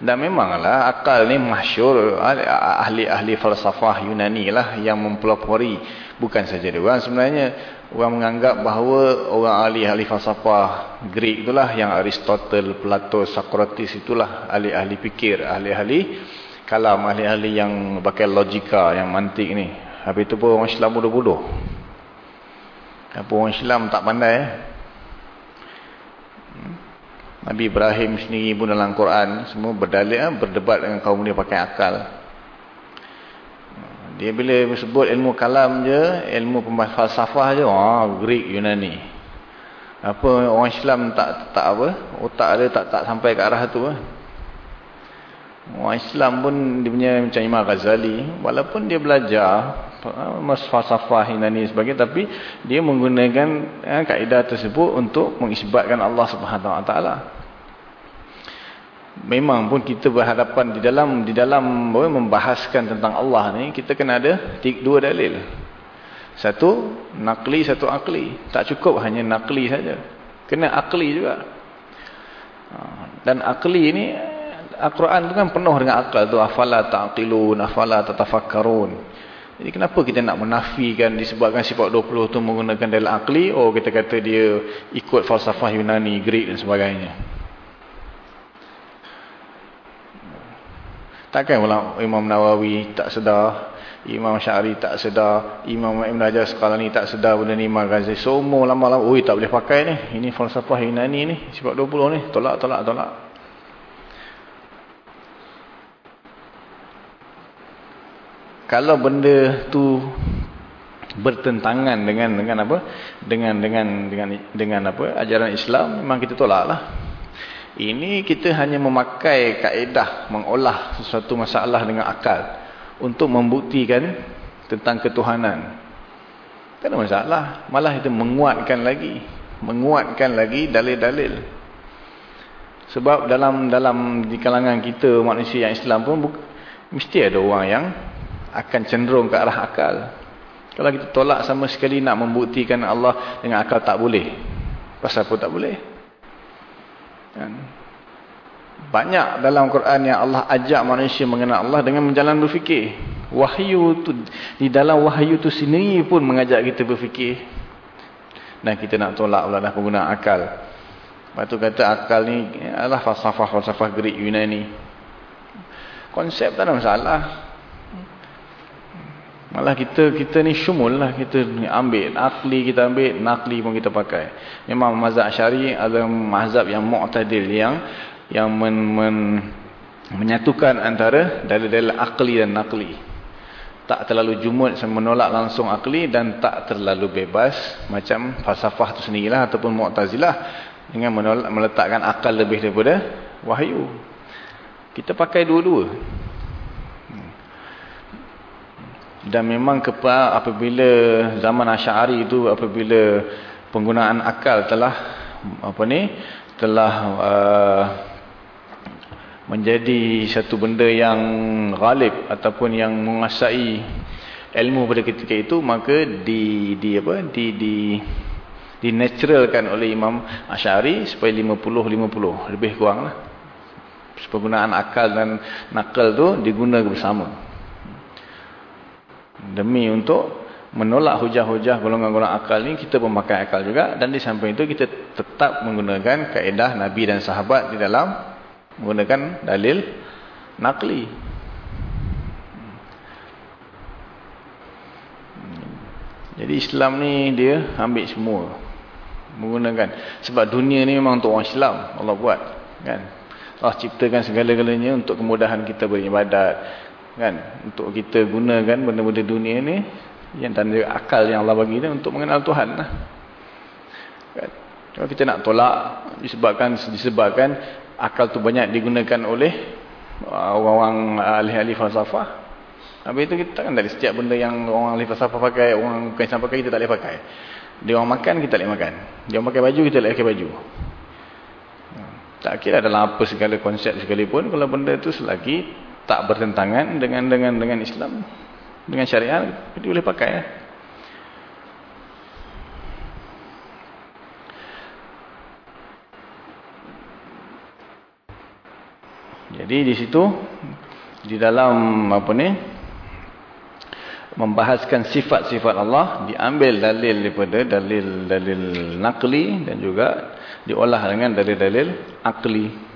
Speaker 1: Dan memanglah akal ni masyur ahli-ahli falsafah Yunani lah yang mempelopori. Bukan saja dia orang sebenarnya. Orang menganggap bahawa orang ahli-ahli falsafah Greek itulah yang Aristotle, Plato, Socrates itulah ahli-ahli fikir. Ahli-ahli kalam, ahli-ahli yang pakai logika, yang mantik ni. Habis itu pun orang Islam bodoh-bodoh. Apa orang Islam tak pandai eh? Nabi Ibrahim sendiri pun dalam Quran semua berdalil eh, berdebat dengan kaum dia pakai akal. Dia bila sebut ilmu kalam je, ilmu falsafah je, ah Greek Yunani. Apa orang Islam tak tak apa? Otak dia tak tak sampai ke arah tu. Eh. Orang Islam pun dia punya macam Imam Ghazali, walaupun dia belajar mas falsafah Yunani sebagainya tapi dia menggunakan eh, kaedah tersebut untuk mengisbatkan Allah Subhanahu Wa Taala. Memang pun kita berhadapan di dalam di dalam membahaskan tentang Allah ni kita kena ada dua dalil. Satu nakli satu akli tak cukup hanya nakli saja. Kena akli juga. Ha, dan akli ni Al-Quran tu kan penuh dengan akal tu. Afala ta'qilun afala tatafakkarun. Jadi kenapa kita nak menafikan disebabkan sifat 20 tu menggunakan dalil akli oh kita kata dia ikut falsafah Yunani Greek dan sebagainya Takkan Imam Nawawi tak sedar, Imam Syari tak sedar, Imam Ibn Hajar Sekalani tak sedar benda ni Imam Ghazali. Semua lama-lama, oi tak boleh pakai ni. Ini falsafah Yunani ni, sifat 20 ni. Tolak, tolak, tolak. Kalau benda tu bertentangan dengan dengan apa? Dengan dengan dengan dengan apa? Ajaran Islam memang kita tolaklah. Ini kita hanya memakai kaedah mengolah sesuatu masalah dengan akal untuk membuktikan tentang ketuhanan. Tak ada masalah. Malah itu menguatkan lagi. Menguatkan lagi dalil-dalil. Sebab dalam dalam di kalangan kita manusia yang Islam pun mesti ada orang yang akan cenderung ke arah akal. Kalau kita tolak sama sekali nak membuktikan Allah dengan akal tak boleh. Pasal apa tak boleh? Kan? Banyak dalam Quran yang Allah ajak manusia mengenal Allah dengan menjalan berfikir. Wahyu tu di dalam wahyu tu sendiri pun mengajak kita berfikir. Dan kita nak tolak pula dah penggunaan akal. Lepas tu kata akal ni adalah falsafah-falsafah Greek Yunani. Konsep tak ada masalah. Malah kita kita ni syumul lah. Kita ambil akli kita ambil, nakli pun kita pakai. Memang mazhab syari adalah mazhab yang mu'tadil yang yang men, men, menyatukan antara dalil-dalil akli dan nakli. Tak terlalu jumud menolak langsung akli dan tak terlalu bebas macam falsafah tu sendirilah ataupun mu'tazilah dengan menolak, meletakkan akal lebih daripada wahyu. Kita pakai dua-dua. Dan memang apabila zaman Asy'ari itu apabila penggunaan akal telah apa ni telah uh, menjadi satu benda yang ghalib ataupun yang menguasai ilmu pada ketika itu maka di di apa di di dinaturalkan oleh Imam Asy'ari supaya 50 50 lebih kuranglah. Penggunaan akal dan nakal tu digunakan bersama demi untuk menolak hujah-hujah golongan-golongan akal ni kita memakai akal juga dan di samping itu kita tetap menggunakan kaedah Nabi dan sahabat di dalam menggunakan dalil nakli. Jadi Islam ni dia ambil semua menggunakan sebab dunia ni memang untuk orang Islam Allah buat kan. Allah ciptakan segala-galanya untuk kemudahan kita beribadat kan untuk kita gunakan benda-benda dunia ni yang tanda akal yang Allah bagi ni untuk mengenal Tuhan lah. Kan? Kalau kita nak tolak disebabkan disebabkan akal tu banyak digunakan oleh uh, orang-orang ahli-ahli falsafah. Habis itu kita kan dari setiap benda yang orang ahli falsafah pakai, orang bukan Islam pakai, kita tak boleh pakai. Dia orang makan, kita tak boleh makan. Dia orang pakai baju, kita tak boleh pakai baju. Tak kira dalam apa segala konsep sekalipun, kalau benda itu selagi tak bertentangan dengan dengan dengan Islam, dengan syariat, kita boleh pakai. Ya. Jadi di situ di dalam apa ni membahaskan sifat-sifat Allah diambil dalil daripada dalil-dalil nakli dan juga diolah dengan dalil-dalil akli.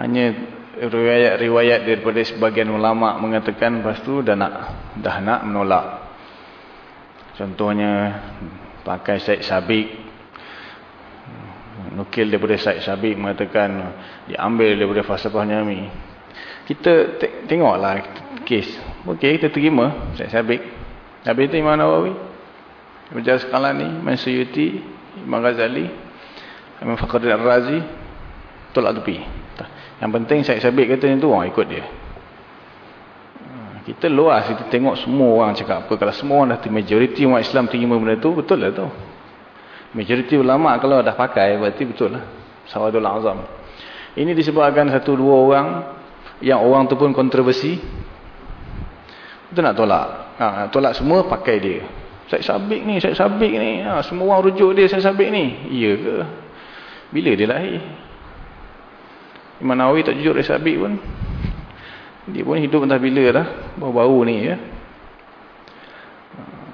Speaker 1: Hanya riwayat-riwayat daripada sebagian ulama mengatakan lepas tu dah nak dah nak menolak. Contohnya pakai Syed Sabik. Nukil daripada Syed Sabik mengatakan diambil daripada falsafah Nyami. Kita tengoklah kes. Ok kita terima Syed Sabik. Habis itu Imam Nawawi Imam Sekalani Imam Suyuti Imam Ghazali Imam Fakhruddin Al-Razi tolak tepi yang penting Syed Sabik kata itu orang ikut dia Kita luas, kita tengok semua orang cakap apa. Kalau semua orang dah majoriti umat Islam terima benda tu, betul lah tu. Majoriti ulama kalau dah pakai, berarti betul lah. Sawadul Azam. Ini disebabkan satu dua orang, yang orang tu pun kontroversi. Kita nak tolak. Ha, tolak semua, pakai dia. Syed Sabik ni, Syed Sabik ni. Ha, semua orang rujuk dia Syed Sabik ni. Iya ke? Bila dia lahir? Imam Nawawi tak jujur Syed Sabik pun. Dia pun hidup entah bila dah. Baru-baru ni ya.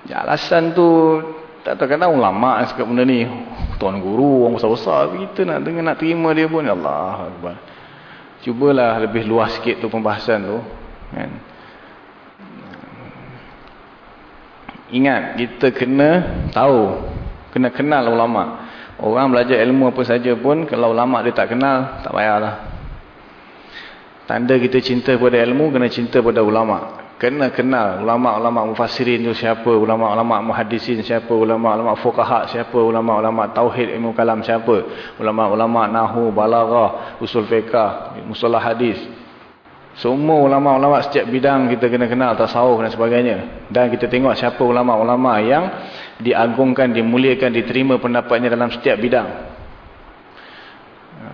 Speaker 1: Ya, alasan tu tak tahu kadang ulama cakap benda ni tuan guru orang besar-besar kita nak dengar nak terima dia pun ya Allah akbar cubalah lebih luas sikit tu pembahasan tu kan Ingat, kita kena tahu, kena kenal ulama. Orang belajar ilmu apa saja pun, kalau ulama dia tak kenal, tak payahlah. Tanda kita cinta pada ilmu, kena cinta pada ulama. Kena kenal ulama-ulama mufassirin tu siapa, ulama-ulama muhadisin siapa, ulama-ulama fuqaha siapa, ulama-ulama tauhid ilmu kalam siapa, ulama-ulama nahu, balaghah, usul fiqah, musalah hadis. Semua ulama-ulama setiap bidang kita kena kenal tasawuf dan sebagainya. Dan kita tengok siapa ulama-ulama yang diagungkan, dimuliakan, diterima pendapatnya dalam setiap bidang.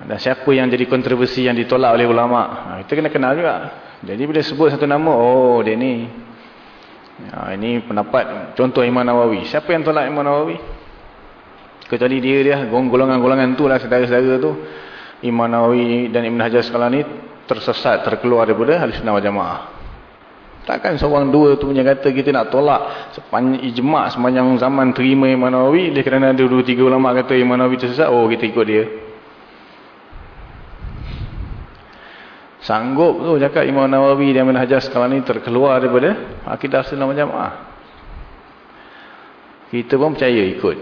Speaker 1: Dan siapa yang jadi kontroversi yang ditolak oleh ulama. Kita kena kenal juga. Jadi bila sebut satu nama, oh dia ni. Ya, ini pendapat contoh Imam Nawawi. Siapa yang tolak Imam Nawawi? Kecuali dia dia golongan-golongan tu lah saudara-saudara tu. Imam Nawawi dan Ibn Hajar Asqalani tersesat, terkeluar daripada sunnah wal jamaah. Takkan seorang dua tu punya kata kita nak tolak sepanjang ijma' sepanjang zaman terima Imam Nawawi, dia kerana ada dua tiga ulama kata Imam Nawawi tersesat, oh kita ikut dia. Sanggup tu cakap Imam Nawawi dan Ibn Hajar sekarang ni terkeluar daripada akidah sunnah jamaah. Kita pun percaya ikut.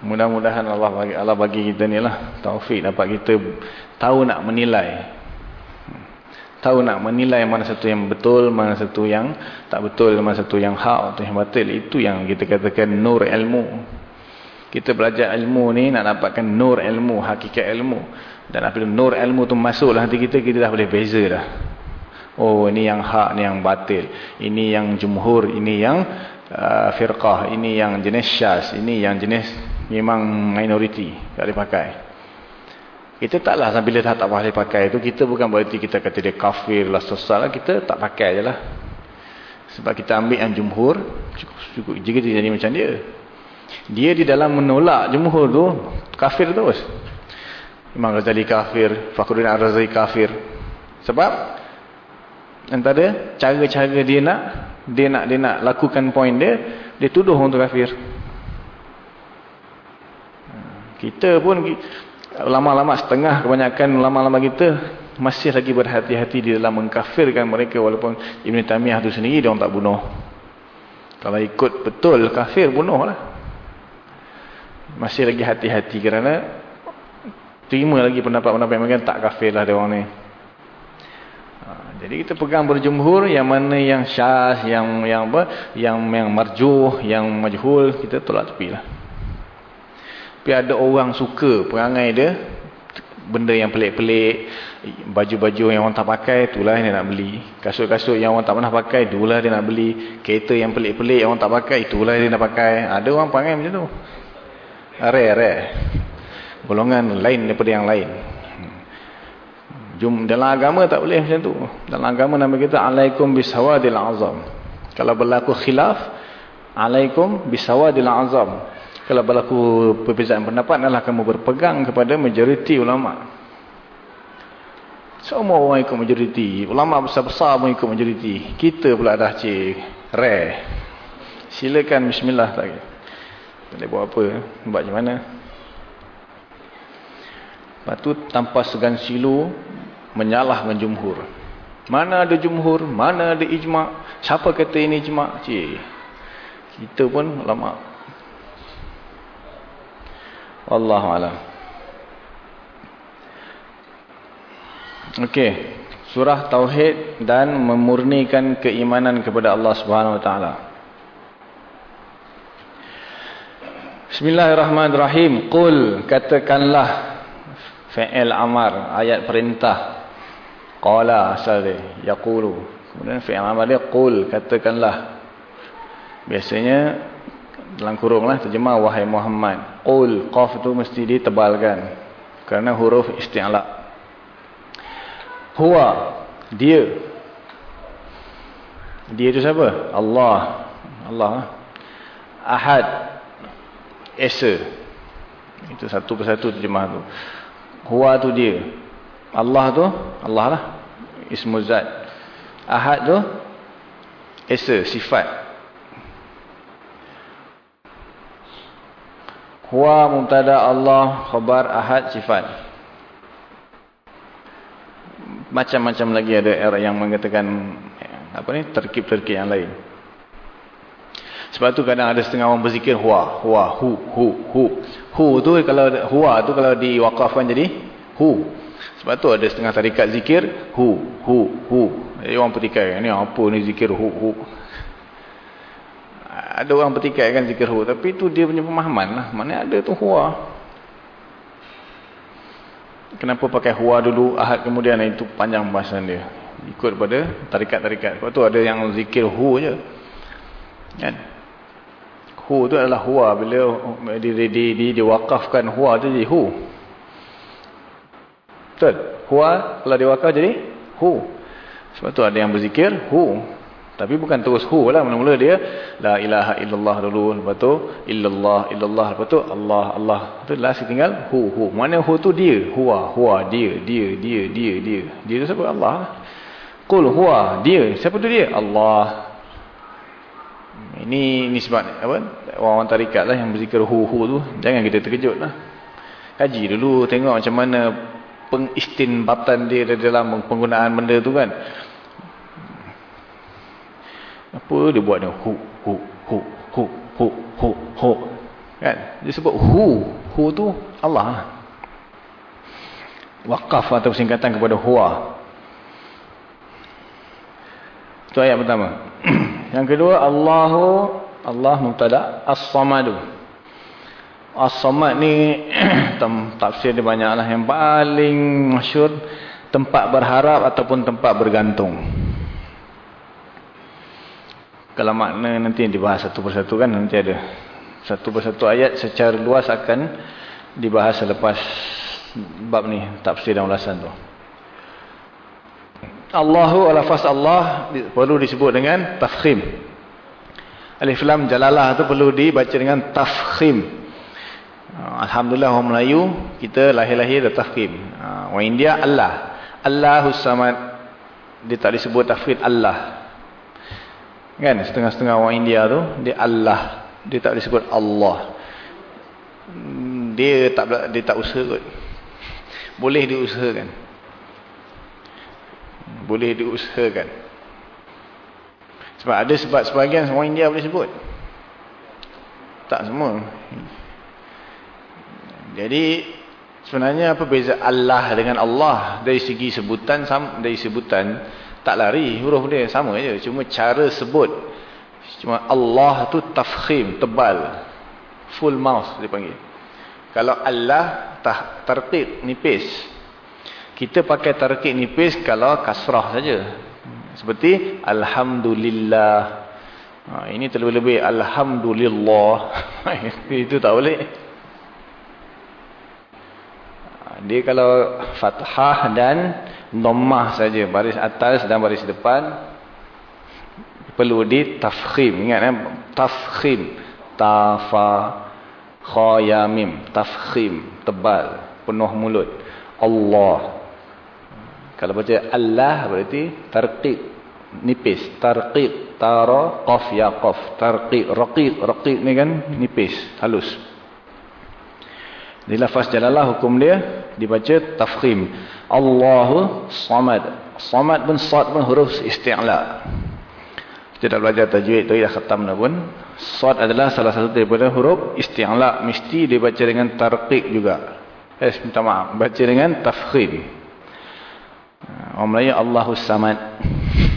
Speaker 1: Mudah-mudahan Allah bagi Allah bagi kita ni lah taufik dapat kita tahu nak menilai. Tahu nak menilai mana satu yang betul, mana satu yang tak betul, mana satu yang hak atau yang batil. Itu yang kita katakan nur ilmu. Kita belajar ilmu ni nak dapatkan nur ilmu, hakikat ilmu. Dan apabila nur ilmu tu masuk dalam hati kita, kita dah boleh beza dah. Oh ini yang hak, ni yang batil. Ini yang jumhur, ini yang uh, firqah, ini yang jenis syas, ini yang jenis memang minoriti tak boleh pakai kita taklah sambil dah tak boleh pakai itu kita bukan berarti kita kata dia kafir lah sesat lah kita tak pakai je lah sebab kita ambil yang jumhur cukup, cukup jika dia jadi macam dia dia di dalam menolak jumhur tu kafir terus Imam Ghazali kafir Fakhruddin Ar-Razi kafir sebab antara cara-cara dia nak dia nak dia nak lakukan poin dia dia tuduh orang tu kafir kita pun lama-lama setengah kebanyakan lama-lama kita masih lagi berhati-hati di dalam mengkafirkan mereka walaupun Ibn Taymiyah tu sendiri dia orang tak bunuh. Kalau ikut betul kafir bunuh lah. Masih lagi hati-hati kerana terima lagi pendapat-pendapat yang mungkin tak kafir lah dia orang ni. Ha, jadi kita pegang berjumhur yang mana yang syas, yang yang apa, yang yang marjuh, yang majhul, kita tolak tepi lah. Tapi ada orang suka perangai dia. Benda yang pelik-pelik. Baju-baju yang orang tak pakai. Itulah yang dia nak beli. Kasut-kasut yang orang tak pernah pakai. Itulah dia nak beli. Kereta yang pelik-pelik yang orang tak pakai. Itulah dia nak pakai. Ada orang perangai macam tu. Rare, rare. Golongan lain daripada yang lain. Jum, dalam agama tak boleh macam tu. Dalam agama nama kita. Alaikum bishawadil azam. Kalau berlaku khilaf. Alaikum bishawadil azam. Kalau berlaku perbezaan pendapat adalah kamu berpegang kepada majoriti ulama. Semua orang ikut majoriti. Ulama besar-besar pun ikut majoriti. Kita pula dah cik rare. Silakan bismillah tak boleh buat apa. Buat macam mana. Lepas tu tanpa segan silu menyalah menjumhur. Mana ada jumhur, mana ada ijma'. Siapa kata ini ijma'? Cik. Kita pun ulama' Wallahu alam. Okey, surah tauhid dan memurnikan keimanan kepada Allah Subhanahu wa taala. Bismillahirrahmanirrahim. Qul katakanlah fi'il amar ayat perintah. Qala asal dia. Yaqulu. Kemudian fi'il amal dia qul. Katakanlah. Biasanya dalam kurung lah terjemah wahai Muhammad. Qul. Qaf tu mesti ditebalkan. Kerana huruf isti'la. Huwa. Dia. Dia itu siapa? Allah. Allah. Ahad. Esa. Itu satu persatu terjemah tu. Huwa tu dia. Allah tu. Allah lah. Ismu Zat. Ahad tu. Esa. Sifat. Huwa mubtada Allah khabar ahad sifat. Macam-macam lagi ada era yang mengatakan apa ni terkib-terkib yang lain. Sebab tu kadang ada setengah orang berzikir huwa, huwa, hu, hu, hu. Hu tu kalau huwa tu kalau diwakafkan jadi hu. Sebab tu ada setengah tarikat zikir hu, hu, hu. Jadi orang petikai ni apa ni zikir hu, hu ada orang bertikai kan zikir hu tapi itu dia punya pemahaman lah. Mana ada tu huwa kenapa pakai huwa dulu? Ahad kemudian itu panjang bahasan dia. Ikut pada tarikat-tarikat. Sebab tu ada yang zikir hu je. Kan hu tu adalah huwa bila di, di, di, di, diwakafkan huwa tu jadi hu betul huwa kalau diwakaf jadi hu sebab tu ada yang berzikir hu tapi bukan terus hu lah. Mula-mula dia la ilaha illallah dulu. Lepas tu illallah illallah. Lepas tu Allah Allah. Tu last tinggal hu hu. Mana hu tu dia. Huwa huwa dia dia dia dia dia. Dia tu siapa? Allah. Qul huwa dia. Siapa tu dia? Allah. Ini sebab apa? Orang-orang tarikat lah yang berzikir hu hu tu. Jangan kita terkejut lah. Kaji dulu tengok macam mana pengistinbatan dia dalam penggunaan benda tu kan. Apa dia buat ni? Hu, hu, hu, hu, hu, hu, hu. Kan? Dia sebut hu. Hu tu Allah. Wakaf atau singkatan kepada huwa. Itu ayat pertama. (clears throat) Yang kedua, Allahu, Allah mubtada as-samadu. As-samad ni, (clears throat) tafsir dia banyak lah. Yang paling masyur, tempat berharap ataupun tempat bergantung. Kalau makna nanti dibahas satu persatu kan nanti ada satu persatu ayat secara luas akan dibahas selepas bab ni tafsir dan ulasan tu. Allahu alafas Allah perlu disebut dengan tafkhim. Alif lam jalalah tu perlu dibaca dengan tafkhim. Alhamdulillah orang Melayu kita lahir-lahir dah tafkhim. Ha, orang India Allah. Allahus samad dia tak disebut tafkhim Allah. Kan setengah-setengah orang India tu dia Allah. Dia tak disebut Allah. Hmm, dia tak dia tak usaha kot. Boleh diusahakan. Boleh diusahakan. Sebab ada sebab sebahagian orang India boleh sebut. Tak semua. Jadi sebenarnya apa beza Allah dengan Allah? Dari segi sebutan dari sebutan tak lari. Huruf dia sama aja cuma cara sebut. Cuma Allah tu tafkhim tebal. Full mouth dia panggil. Kalau Allah tah tarqiq nipis kita pakai tarqiq nipis kalau kasrah saja. Seperti alhamdulillah. Ha, ini terlebih-lebih alhamdulillah. (laughs) Itu tak boleh. Ha, dia kalau fathah dan Dhammah saja baris atas dan baris depan perlu di tafkhim ingat eh? Tafkhim. Tafa kha ya mim. Tafkhim. Tebal. Penuh mulut. Allah kalau baca Allah berarti tarqiq nipis tarqiq tara qaf ya qaf tarqiq raqiq raqiq ni kan nipis halus di lafaz jalalah hukum dia dibaca tafkhim Allahu Samad. Samad pun sad pun huruf isti'la. Kita dah belajar tajwid tu dah khatam dah pun. Sad adalah salah satu daripada huruf isti'la. Mesti dibaca dengan tarqiq juga. Eh, minta maaf. Baca dengan tafkhim. Orang Melayu Allahu Samad.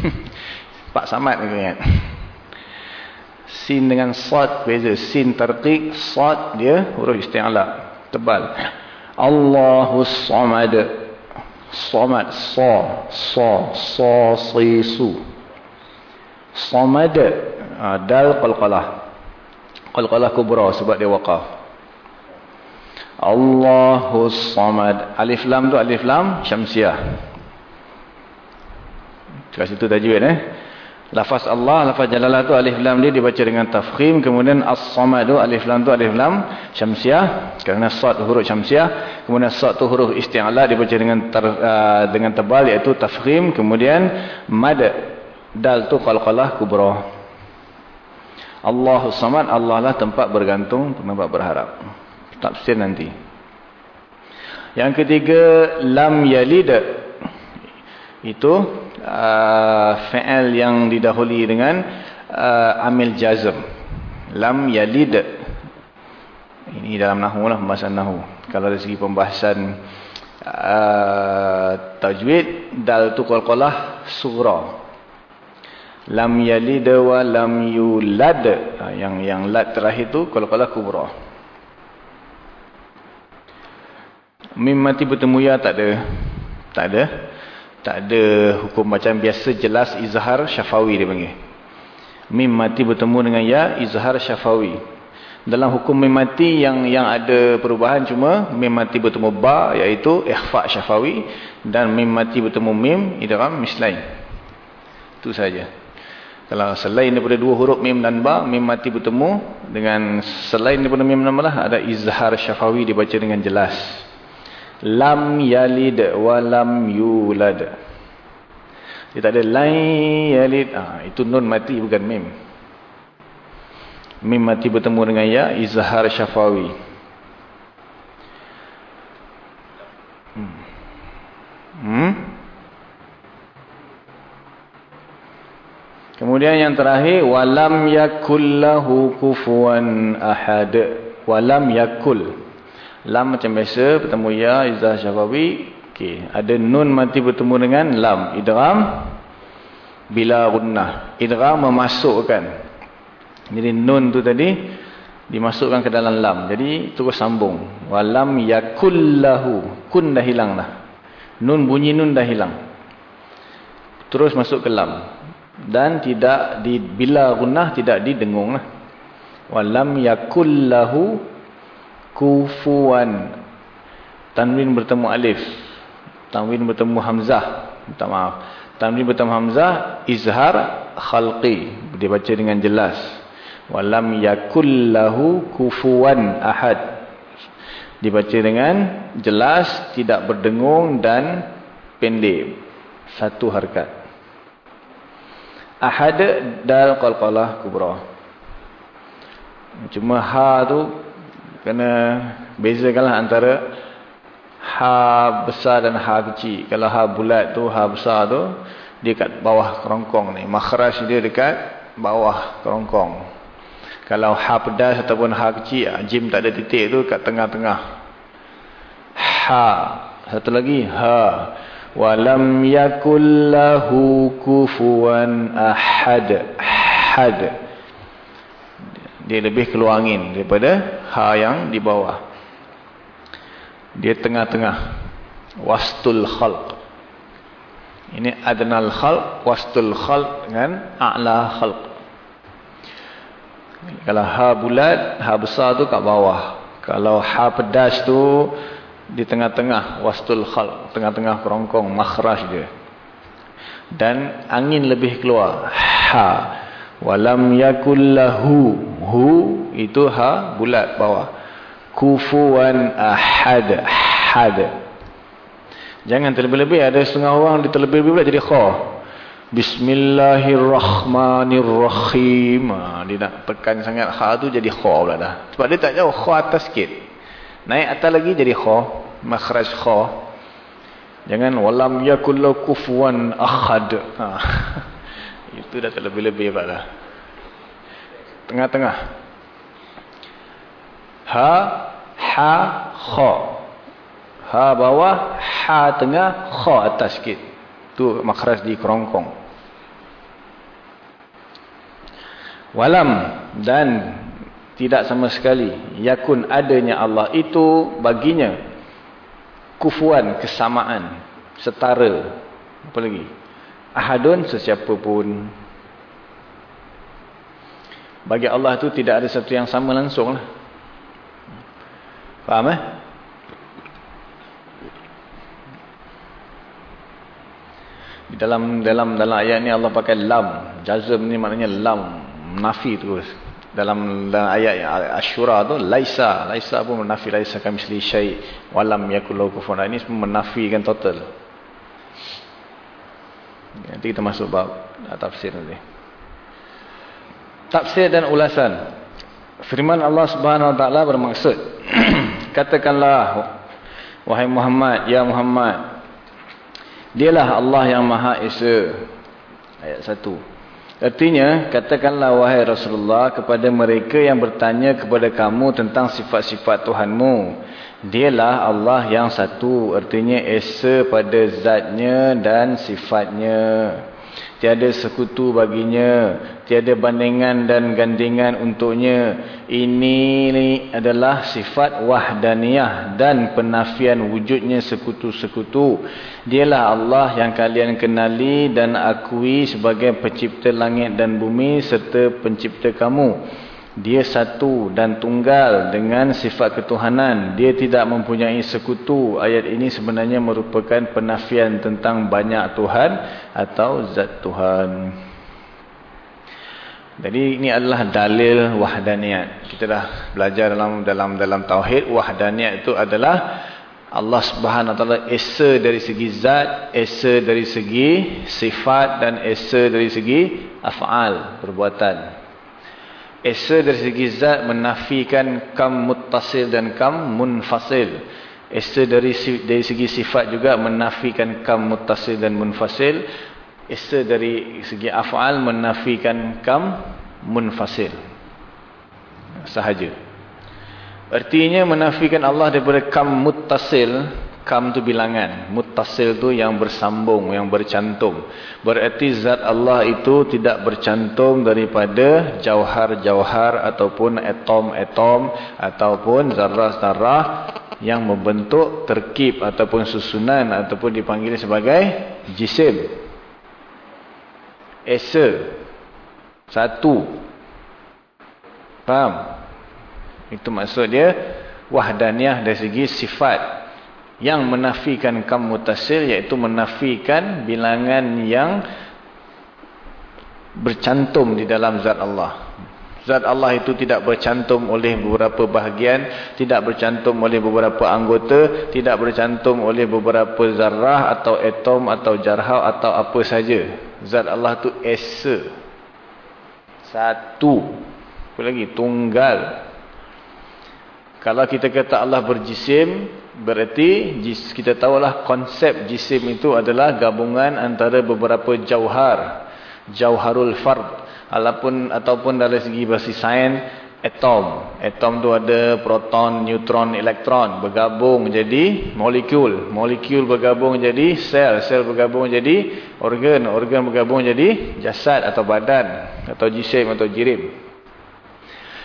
Speaker 1: (laughs) Pak Samad ni ingat. Sin dengan sad beza. Sin tarqiq, sad dia huruf isti'la. Tebal. Allahu Samad. Somad. So. So. So. Si. Su. Somad. Ha, dal qalqalah. Qalqalah kubra sebab dia waqaf. Allahus Samad. Alif lam tu alif lam syamsiah. Kat situ tajwid eh. Lafaz Allah, lafaz jalalah tu alif lam dia dibaca dengan tafkhim. Kemudian as-samad tu alif lam tu alif lam syamsiah. Kerana sad huruf syamsiah. Kemudian sad tu huruf isti'ala dibaca dengan ter, uh, dengan tebal iaitu tafkhim. Kemudian mad dal tu qalqalah kubra. Allahu samad, Allah lah tempat bergantung, tempat berharap. Tafsir nanti. Yang ketiga, lam yalid. Itu uh, fi'il yang didahului dengan uh, amil jazm. Lam yalid. Ini dalam nahu lah pembahasan nahu. Kalau dari segi pembahasan uh, tajwid dal tu qalqalah sughra. Lam yalid wa lam yulad. Uh, yang yang lad terakhir tu qalqalah kubra. Mim mati bertemu ya tak ada? Tak ada tak ada hukum macam biasa jelas izhar syafawi dia panggil. Mim mati bertemu dengan ya izhar syafawi. Dalam hukum mim mati yang yang ada perubahan cuma mim mati bertemu ba iaitu ikhfa syafawi dan mim mati bertemu mim idgham mislain. Itu saja. Kalau selain daripada dua huruf mim dan ba, mim mati bertemu dengan selain daripada mim dan ba lah, ada izhar syafawi dibaca dengan jelas lam yalid wa lam yulad. Dia tak ada lain yalid. Ah itu nun mati bukan mim. Mim mati bertemu dengan ya izhar syafawi. Hmm, hmm? Kemudian yang terakhir walam yakullahu kufuwan ahad. Walam yakul Lam macam biasa bertemu ya izah syafawi. Okey, ada nun mati bertemu dengan lam idgham bila gunnah. Idgham memasukkan. Jadi nun tu tadi dimasukkan ke dalam lam. Jadi terus sambung. Walam yakullahu. Kun dah hilang dah. Nun bunyi nun dah hilang. Terus masuk ke lam. Dan tidak di bila gunnah tidak didengung lah. Walam yakullahu kufuan. Tanwin bertemu alif. Tanwin bertemu hamzah. Minta maaf. Tanwin bertemu hamzah izhar khalqi. Dibaca dengan jelas. Walam yakul lahu kufuwan ahad. Dibaca dengan jelas tidak berdengung dan pendek. Satu harkat. Ahad dal qalqalah kubra. Cuma ha tu Kena bezakanlah antara ha besar dan ha kecil. Kalau ha bulat tu, ha besar tu, dia kat bawah kerongkong ni. Makhraj dia dekat bawah kerongkong. Kalau ha pedas ataupun ha kecil, ah, jim tak ada titik tu kat tengah-tengah. Ha. Satu lagi, ha. Walam yakullahu kufuwan ahad. Ahad dia lebih keluar angin daripada ha yang di bawah. Dia tengah-tengah. Wastul khalq. Ini adnal khalq wastul khalq dengan a'la khalq. Kalau ha bulat ha besar tu kat bawah. Kalau ha pedas tu di tengah-tengah wastul khalq. Tengah-tengah kerongkong makhraj dia. Dan angin lebih keluar. Ha Walam yakullahu hu itu ha bulat bawah. Kufuwan ahad had. Jangan terlebih-lebih ada setengah orang dia terlebih-lebih pula jadi kha. Bismillahirrahmanirrahim. Ha, dia nak tekan sangat ha tu jadi kha pula dah. Sebab dia tak jauh kha atas sikit. Naik atas lagi jadi kha, makhraj kha. Jangan walam yakullahu kufuwan ahad. Ha. (laughs) Itu dah terlebih-lebih pada. Tengah-tengah. Ha, ha, kha. Ha bawah, ha tengah, kha atas sikit. Tu makhraj di kerongkong. Walam dan tidak sama sekali yakun adanya Allah itu baginya kufuan kesamaan setara. Apa lagi? Ahadun sesiapa pun. Bagi Allah tu tidak ada satu yang sama langsung lah. Faham eh? Di dalam dalam dalam ayat ni Allah pakai lam. Jazm ni maknanya lam. Nafi terus. Dalam, dalam ayat Ashura tu laisa, laisa pun menafi laisa kamisli syai walam yakul lahu kufuwan. Ini menafikan total. Nanti kita masuk bab tafsir nanti. Tafsir dan ulasan. Firman Allah Subhanahu wa taala bermaksud (clears throat) katakanlah wahai Muhammad ya Muhammad dialah Allah yang Maha Esa. Ayat 1. Artinya, katakanlah wahai Rasulullah kepada mereka yang bertanya kepada kamu tentang sifat-sifat Tuhanmu. Dialah Allah yang satu, artinya esa pada zatnya dan sifatnya tiada sekutu baginya, tiada bandingan dan gandingan untuknya. Ini adalah sifat wahdaniyah dan penafian wujudnya sekutu-sekutu. Dialah Allah yang kalian kenali dan akui sebagai pencipta langit dan bumi serta pencipta kamu. Dia satu dan tunggal dengan sifat ketuhanan. Dia tidak mempunyai sekutu. Ayat ini sebenarnya merupakan penafian tentang banyak Tuhan atau zat Tuhan. Jadi ini adalah dalil wahdaniyat. Kita dah belajar dalam dalam dalam tauhid wahdaniyat itu adalah Allah Subhanahu Wa Taala esa dari segi zat, esa dari segi sifat dan esa dari segi af'al, perbuatan. Esa dari segi zat menafikan kam muttasil dan kam munfasil. Esa dari dari segi sifat juga menafikan kam muttasil dan munfasil. Esa dari segi af'al menafikan kam munfasil. Sahaja. Artinya menafikan Allah daripada kam muttasil Kam tu bilangan, muttasil tu yang bersambung, yang bercantum. Berarti zat Allah itu tidak bercantum daripada jauhar-jauhar ataupun atom-atom ataupun zarah-zarah yang membentuk terkib ataupun susunan ataupun dipanggil sebagai jisim. Esa. Satu. Faham? Itu maksud dia wahdaniyah dari segi sifat yang menafikan kam mutasil iaitu menafikan bilangan yang bercantum di dalam zat Allah. Zat Allah itu tidak bercantum oleh beberapa bahagian, tidak bercantum oleh beberapa anggota, tidak bercantum oleh beberapa zarah atau atom atau jarhau atau apa saja. Zat Allah itu esa. Satu. Apa lagi? Tunggal. Kalau kita kata Allah berjisim, Berarti kita tahulah konsep jisim itu adalah gabungan antara beberapa jauhar. Jauharul fard. Ataupun, ataupun dari segi bahasa sains, atom. Atom tu ada proton, neutron, elektron. Bergabung jadi molekul. Molekul bergabung jadi sel. Sel bergabung jadi organ. Organ bergabung jadi jasad atau badan. Atau jisim atau jirim.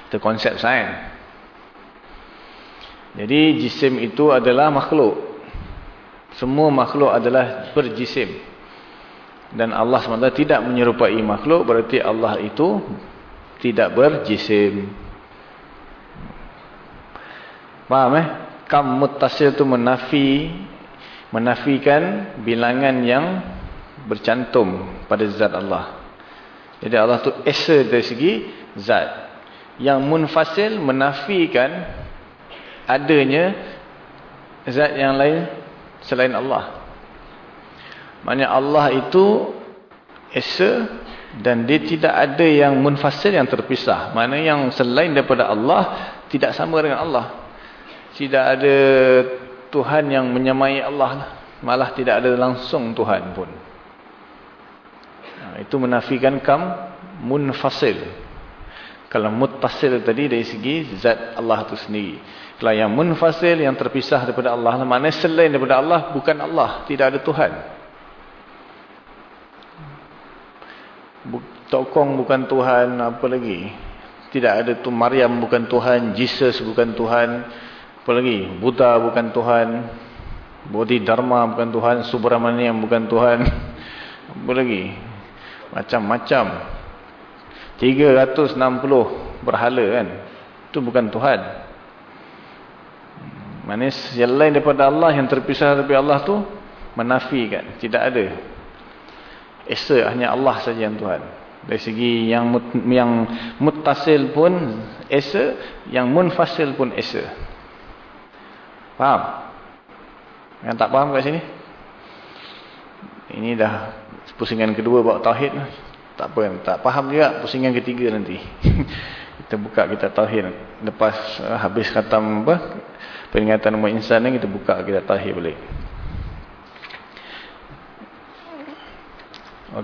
Speaker 1: Itu konsep sains. Jadi jisim itu adalah makhluk. Semua makhluk adalah berjisim. Dan Allah SWT tidak menyerupai makhluk berarti Allah itu tidak berjisim. Faham eh? Kam mutasil itu menafi menafikan bilangan yang bercantum pada zat Allah. Jadi Allah itu esa dari segi zat. Yang munfasil menafikan adanya zat yang lain selain Allah. Maksudnya Allah itu esa dan dia tidak ada yang munfasil yang terpisah. Mana yang selain daripada Allah tidak sama dengan Allah. Tidak ada Tuhan yang menyamai Allah. Malah tidak ada langsung Tuhan pun. Itu menafikan kam munfasil. Kalau mutasil tadi dari segi zat Allah itu sendiri. Kalau yang munfasil, yang terpisah daripada Allah. Maknanya selain daripada Allah, bukan Allah. Tidak ada Tuhan. Tokong bukan Tuhan, apa lagi? Tidak ada tu Maryam bukan Tuhan, Jesus bukan Tuhan, apa lagi? Buddha bukan Tuhan. Bodhi Dharma bukan Tuhan. Subramania bukan Tuhan. (laughs) Apa lagi? Macam-macam. 360 berhala kan. Itu bukan Tuhan. Manis yang lain daripada Allah yang terpisah dari Allah tu menafikan. Tidak ada. Esa hanya Allah saja yang Tuhan. Dari segi yang mut, yang mutasil pun esa, yang munfasil pun esa. Faham? Yang tak faham kat sini? Ini dah pusingan kedua bawa tauhid. Tak apa, tak faham juga pusingan ketiga nanti. (laughs) kita buka kita tauhid. Lepas habis khatam apa? Peringatan umat insan ni kita buka kita tauhid balik.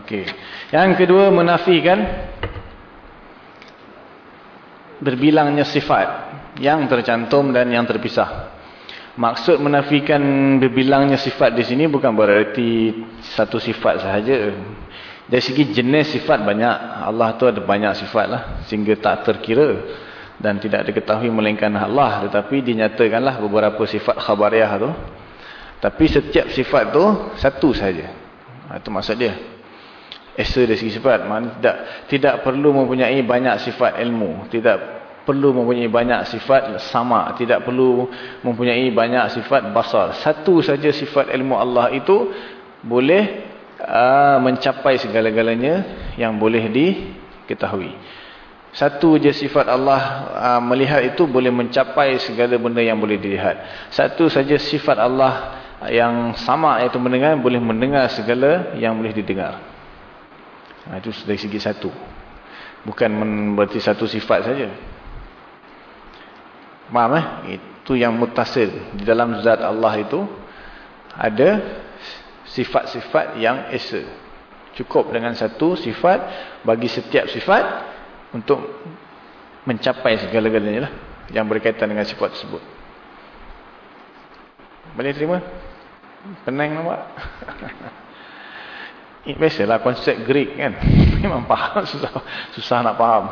Speaker 1: Okey. Yang kedua menafikan berbilangnya sifat yang tercantum dan yang terpisah. Maksud menafikan berbilangnya sifat di sini bukan berarti satu sifat sahaja. Dari segi jenis sifat banyak. Allah tu ada banyak sifat lah. Sehingga tak terkira. Dan tidak diketahui melainkan Allah. Tetapi dinyatakanlah beberapa sifat khabariah tu. Tapi setiap sifat tu satu sahaja. Itu maksud dia esa dari segi sifat mana tidak tidak perlu mempunyai banyak sifat ilmu tidak perlu mempunyai banyak sifat sama tidak perlu mempunyai banyak sifat basar satu saja sifat ilmu Allah itu boleh uh, mencapai segala-galanya yang boleh diketahui satu je sifat Allah uh, melihat itu boleh mencapai segala benda yang boleh dilihat satu saja sifat Allah yang sama iaitu mendengar boleh mendengar segala yang boleh didengar Ha, itu dari segi satu. Bukan berarti satu sifat saja. Faham eh? Itu yang mutasil. Di dalam zat Allah itu ada sifat-sifat yang esa. Cukup dengan satu sifat bagi setiap sifat untuk mencapai segala-galanya lah. Yang berkaitan dengan sifat tersebut. Boleh terima? Penang nampak? (laughs) Biasalah konsep Greek kan. (laughs) Memang faham susah susah nak faham.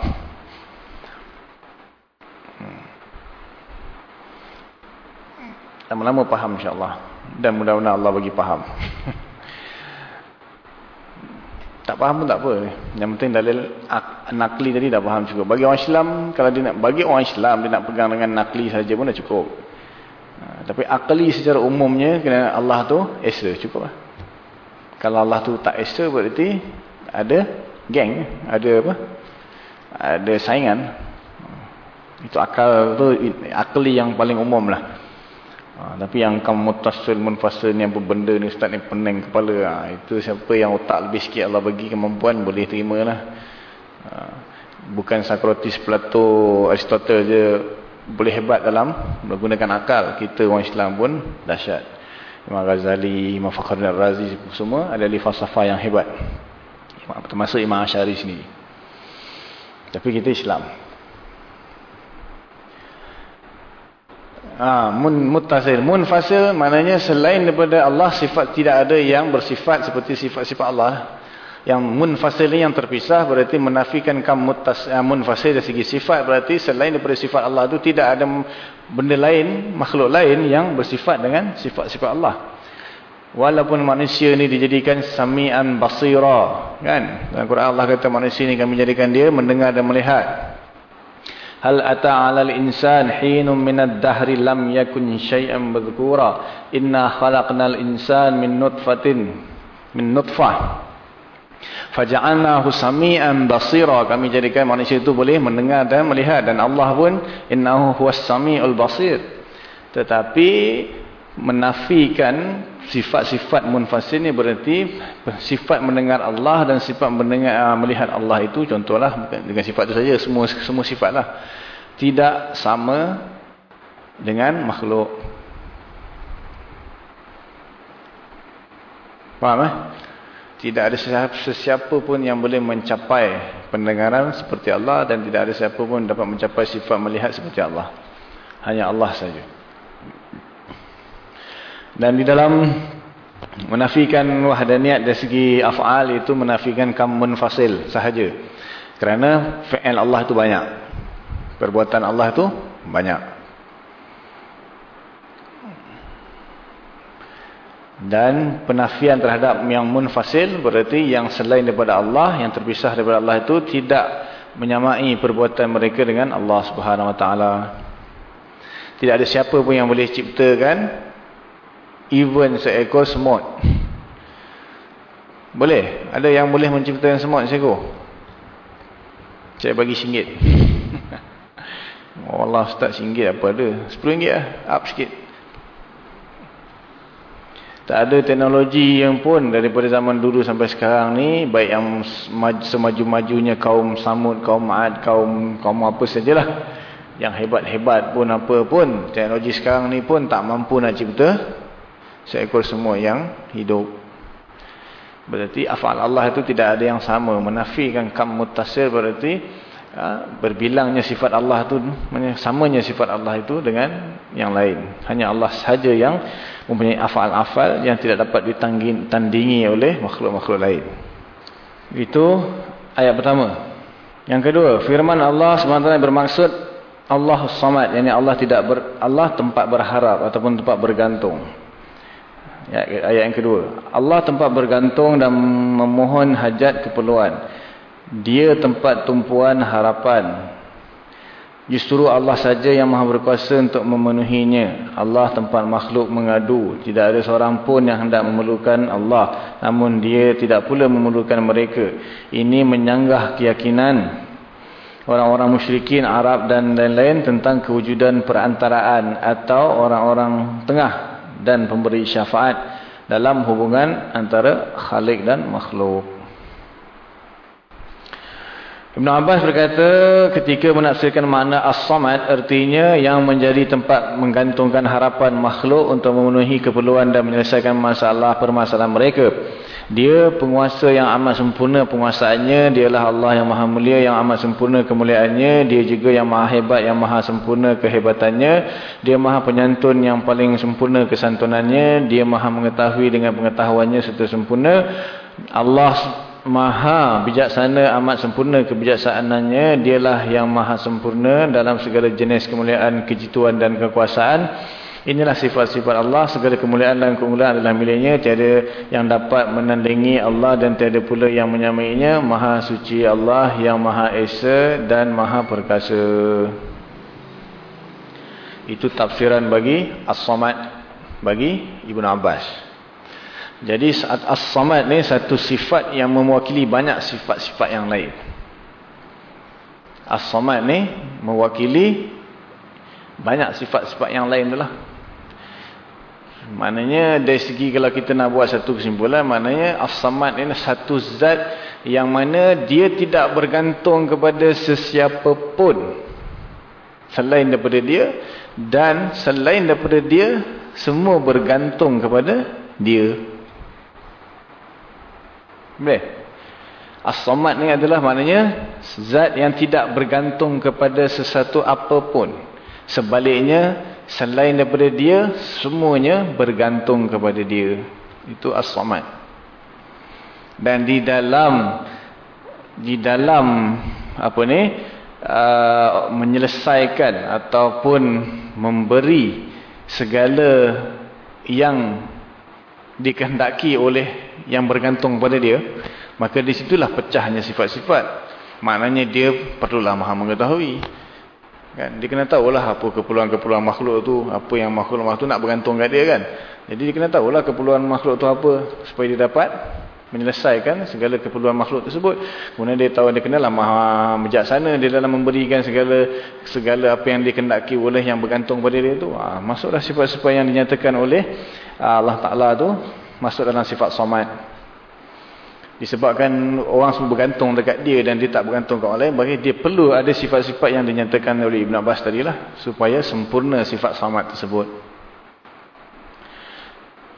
Speaker 1: Hmm. Lama-lama faham insya-Allah. Dan mudah-mudahan Allah bagi faham. (laughs) tak faham pun tak apa. Yang penting dalil nakli tadi dah faham cukup. Bagi orang Islam kalau dia nak bagi orang Islam dia nak pegang dengan nakli saja pun dah cukup. Ha, tapi akli secara umumnya kerana Allah tu esa cukup lah. Kalau Allah tu tak esa berarti ada geng, ada apa? Ada saingan. Itu akal tu akli yang paling umum lah. Ha, tapi yang kamu mutasil munfasil ni apa benda ni ustaz ni pening kepala ha, itu siapa yang otak lebih sikit Allah bagi kemampuan boleh terima lah. Ha, bukan Socrates, Plato, Aristotle je boleh hebat dalam menggunakan akal. Kita orang Islam pun dahsyat. Imam Ghazali, Imam Fakhruddin Razi semua adalah falsafah yang hebat. Termasuk Imam Asyari sendiri. Tapi kita Islam. Ha, mun muttasil, munfasil maknanya selain daripada Allah sifat tidak ada yang bersifat seperti sifat-sifat Allah. Yang munfasil ni yang terpisah berarti menafikan kam muttas uh, munfasil dari segi sifat berarti selain daripada sifat Allah itu tidak ada benda lain makhluk lain yang bersifat dengan sifat-sifat Allah. Walaupun manusia ni dijadikan samian basira kan? Dalam Quran Allah kata manusia ni kami jadikan dia mendengar dan melihat hal ata 'alal insan hinun minad dahri lam yakun syai'an madhkura inna khalaqnal insan min nutfatin min nutfah Faja'alnahu sami'an basira. Kami jadikan manusia itu boleh mendengar dan melihat. Dan Allah pun, innahu huwas sami'ul basir. Tetapi, menafikan sifat-sifat munfasil ini berarti sifat mendengar Allah dan sifat mendengar uh, melihat Allah itu contohlah dengan sifat itu saja semua semua sifatlah tidak sama dengan makhluk faham eh tidak ada sesiapa pun yang boleh mencapai pendengaran seperti Allah dan tidak ada siapa pun dapat mencapai sifat melihat seperti Allah. Hanya Allah saja. Dan di dalam menafikan wahdaniyat dari segi af'al itu menafikan kamun fasil sahaja. Kerana fi'il Allah itu banyak. Perbuatan Allah itu banyak. Dan penafian terhadap yang munfasil berarti yang selain daripada Allah, yang terpisah daripada Allah itu tidak menyamai perbuatan mereka dengan Allah Subhanahu Wa Taala. Tidak ada siapa pun yang boleh ciptakan even seekor semut. Boleh? Ada yang boleh menciptakan semut seekor? Saya bagi singgit. (laughs) Allah Ustaz singgit apa ada? Sepuluh ringgit lah. Up sikit. Tak ada teknologi yang pun daripada zaman dulu sampai sekarang ni. Baik yang semaju-majunya kaum samud, kaum ma'ad, kaum, kaum apa sajalah. Yang hebat-hebat pun apa pun. Teknologi sekarang ni pun tak mampu nak cipta. Seekor semua yang hidup. Berarti afal Allah itu tidak ada yang sama. Menafikan kam mutasir berarti ha, berbilangnya sifat Allah itu samanya sifat Allah itu dengan yang lain. Hanya Allah sahaja yang mempunyai afal-afal yang tidak dapat ditandingi oleh makhluk-makhluk lain. Itu ayat pertama. Yang kedua, firman Allah SWT bermaksud Allah Samad, yakni Allah tidak ber, Allah tempat berharap ataupun tempat bergantung. Ya, ayat yang kedua. Allah tempat bergantung dan memohon hajat keperluan. Dia tempat tumpuan harapan. Justru Allah saja yang maha berkuasa untuk memenuhinya. Allah tempat makhluk mengadu. Tidak ada seorang pun yang hendak memerlukan Allah. Namun dia tidak pula memerlukan mereka. Ini menyanggah keyakinan orang-orang musyrikin Arab dan lain-lain tentang kewujudan perantaraan atau orang-orang tengah dan pemberi syafaat dalam hubungan antara khalik dan makhluk. Ibn Abbas berkata ketika menafsirkan makna As-Samad artinya yang menjadi tempat menggantungkan harapan makhluk untuk memenuhi keperluan dan menyelesaikan masalah permasalahan mereka. Dia penguasa yang amat sempurna penguasaannya, dialah Allah yang maha mulia yang amat sempurna kemuliaannya, dia juga yang maha hebat yang maha sempurna kehebatannya, dia maha penyantun yang paling sempurna kesantunannya, dia maha mengetahui dengan pengetahuannya serta sempurna. Allah maha bijaksana amat sempurna kebijaksananya dialah yang maha sempurna dalam segala jenis kemuliaan kejituan dan kekuasaan. Inilah sifat-sifat Allah segala kemuliaan dan kemuliaan adalah miliknya. Tiada yang dapat menandingi Allah dan tiada pula yang menyamainya. Maha suci Allah yang maha esa dan maha perkasa. Itu tafsiran bagi As-Samad bagi Ibn Abbas jadi as-samad ni satu sifat yang mewakili banyak sifat-sifat yang lain. As-samad ni mewakili banyak sifat-sifat yang lain tu lah. Maknanya dari segi kalau kita nak buat satu kesimpulan, maknanya as-samad ni satu zat yang mana dia tidak bergantung kepada sesiapa pun selain daripada dia dan selain daripada dia semua bergantung kepada dia. Boleh? As-Samad ni adalah maknanya zat yang tidak bergantung kepada sesuatu apapun. Sebaliknya, selain daripada dia, semuanya bergantung kepada dia. Itu As-Samad. Dan di dalam di dalam apa ni uh, menyelesaikan ataupun memberi segala yang dikehendaki oleh yang bergantung pada dia maka disitulah pecahnya sifat-sifat. Maknanya dia perlulah maha mengetahui. Kan? Dia kena tahulah apa keperluan-keperluan makhluk tu apa yang makhluk-makhluk tu nak bergantung kat dia kan? Jadi dia kena tahulah keperluan makhluk tu apa supaya dia dapat menyelesaikan segala keperluan makhluk tersebut. Kemudian dia tahu dia kenalah maha bijaksana dia dalam memberikan segala segala apa yang dikendaki oleh yang bergantung pada dia tu. Ha, masuklah sifat-sifat yang dinyatakan oleh Allah Ta'ala tu masuk dalam sifat somad. Disebabkan orang semua bergantung dekat dia dan dia tak bergantung ke orang lain bagi dia perlu ada sifat-sifat yang dinyatakan oleh Ibn Abbas tadi lah supaya sempurna sifat somad tersebut.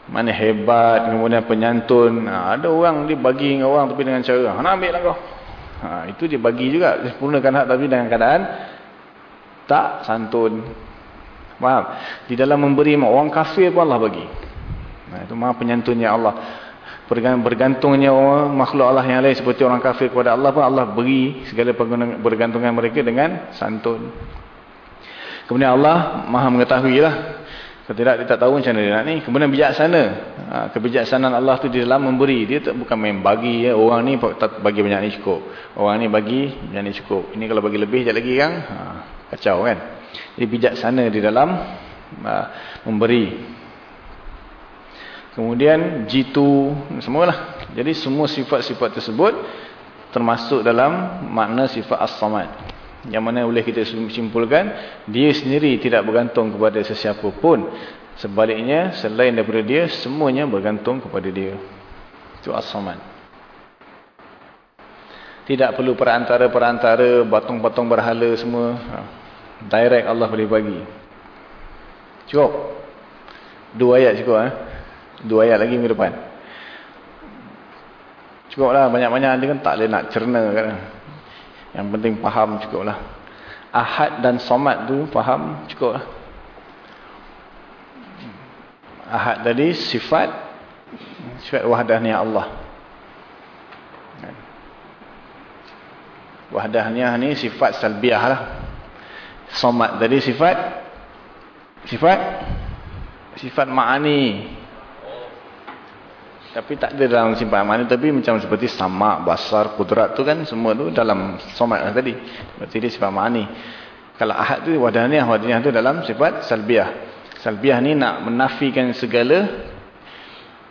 Speaker 1: Mana hebat kemudian penyantun. Ha, ada orang dia bagi dengan orang tapi dengan cara ha, nak ambil lah kau. Ha, itu dia bagi juga. Sempurnakan hak tapi dengan keadaan tak santun. Faham? Di dalam memberi orang kafir pun Allah bagi Nah, itu maha penyantunnya Allah. Bergantungnya orang, makhluk Allah yang lain seperti orang kafir kepada Allah pun Allah beri segala bergantungan mereka dengan santun. Kemudian Allah maha mengetahui lah Kalau tidak dia tak tahu macam mana dia nak ni. Kemudian bijaksana. Ha, kebijaksanaan Allah tu di dalam memberi. Dia tak bukan main bagi ya. Orang ni bagi banyak ni cukup. Orang ni bagi banyak ni cukup. Ini kalau bagi lebih sekejap lagi kan. Ha, kacau kan. Jadi bijaksana di dalam ha, memberi. Kemudian jitu. Semualah. Jadi semua sifat-sifat tersebut. Termasuk dalam makna sifat as-samad. Yang mana boleh kita simpulkan, dia sendiri tidak bergantung kepada sesiapa pun. Sebaliknya, selain daripada dia, semuanya bergantung kepada dia. Itu as-samad. Tidak perlu perantara-perantara, batung-batung berhala semua. Ha. Direct Allah boleh bagi. Cukup. Dua ayat cukup. Eh? Dua ayat lagi minggu depan. Cukuplah. Banyak-banyak dia kan tak boleh nak cerna. Kan? Yang penting faham cukup lah. Ahad dan somat tu faham cukup lah. Ahad tadi sifat sifat wahdahnya Allah. Wahdahnya ni sifat salbiah lah. Somat tadi sifat sifat sifat ma'ani tapi tak ada dalam simpan mana tapi macam seperti sama, basar, kudrat tu kan semua tu dalam somat lah tadi. Berarti dia sifat ma'ani. Kalau ahad tu wadahniah, wadahniah tu dalam sifat salbiah. Salbiah ni nak menafikan segala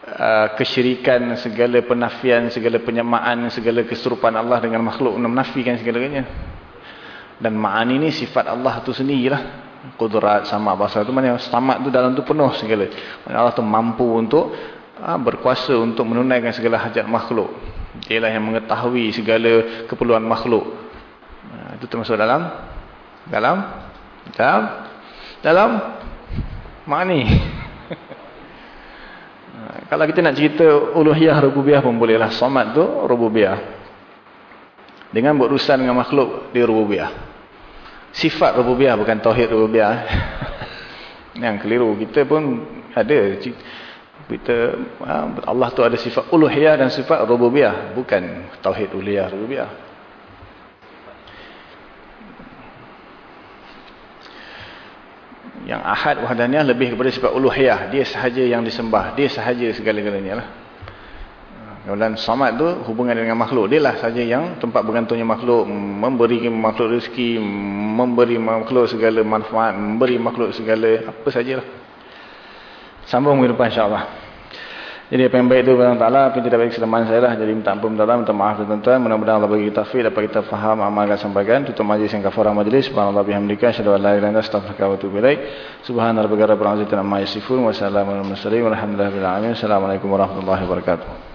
Speaker 1: uh, kesyirikan, segala penafian, segala penyamaan, segala keserupaan Allah dengan makhluk. Menafikan segalanya. Dan ma'ani ni sifat Allah tu sendirilah. Kudrat, sama, basar tu mana Samat tu dalam tu penuh segala. Allah tu mampu untuk ha, berkuasa untuk menunaikan segala hajat makhluk. Dia lah yang mengetahui segala keperluan makhluk. Ha, itu termasuk dalam dalam dalam dalam mani. (laughs) Ha, kalau kita nak cerita uluhiyah rububiyah pun bolehlah. Somad tu rububiyah. Dengan berurusan dengan makhluk di rububiyah. Sifat rububiyah bukan tauhid rububiyah. (laughs) Yang keliru kita pun ada kita ha, Allah tu ada sifat uluhiyah dan sifat rububiyah bukan tauhid uluhiyah rububiyah. Yang ahad wahdaniyah lebih kepada sifat uluhiyah. Dia sahaja yang disembah dia sahaja segala-galanya lah. Dan samad tu hubungan dengan makhluk. Dia lah sahaja yang tempat bergantungnya makhluk memberi makhluk rezeki memberi makhluk segala manfaat memberi makhluk segala apa sajalah Sambung minggu depan insyaAllah. Jadi apa yang baik itu Allah Ta'ala, apa yang tidak baik kesalahan saya lah. Jadi minta ampun minta, minta maaf tuan-tuan. Mudah-mudahan Allah bagi kita fid, dapat kita faham, amalkan, sampaikan. Tutup majlis yang kafarah majlis. Subhanallah bihamdika, syadu ala ilaha astagfirullah wa atubu ilaik. Subhanallah bergara perangzitan amma yasifun. Wassalamualaikum warahmatullahi wabarakatuh.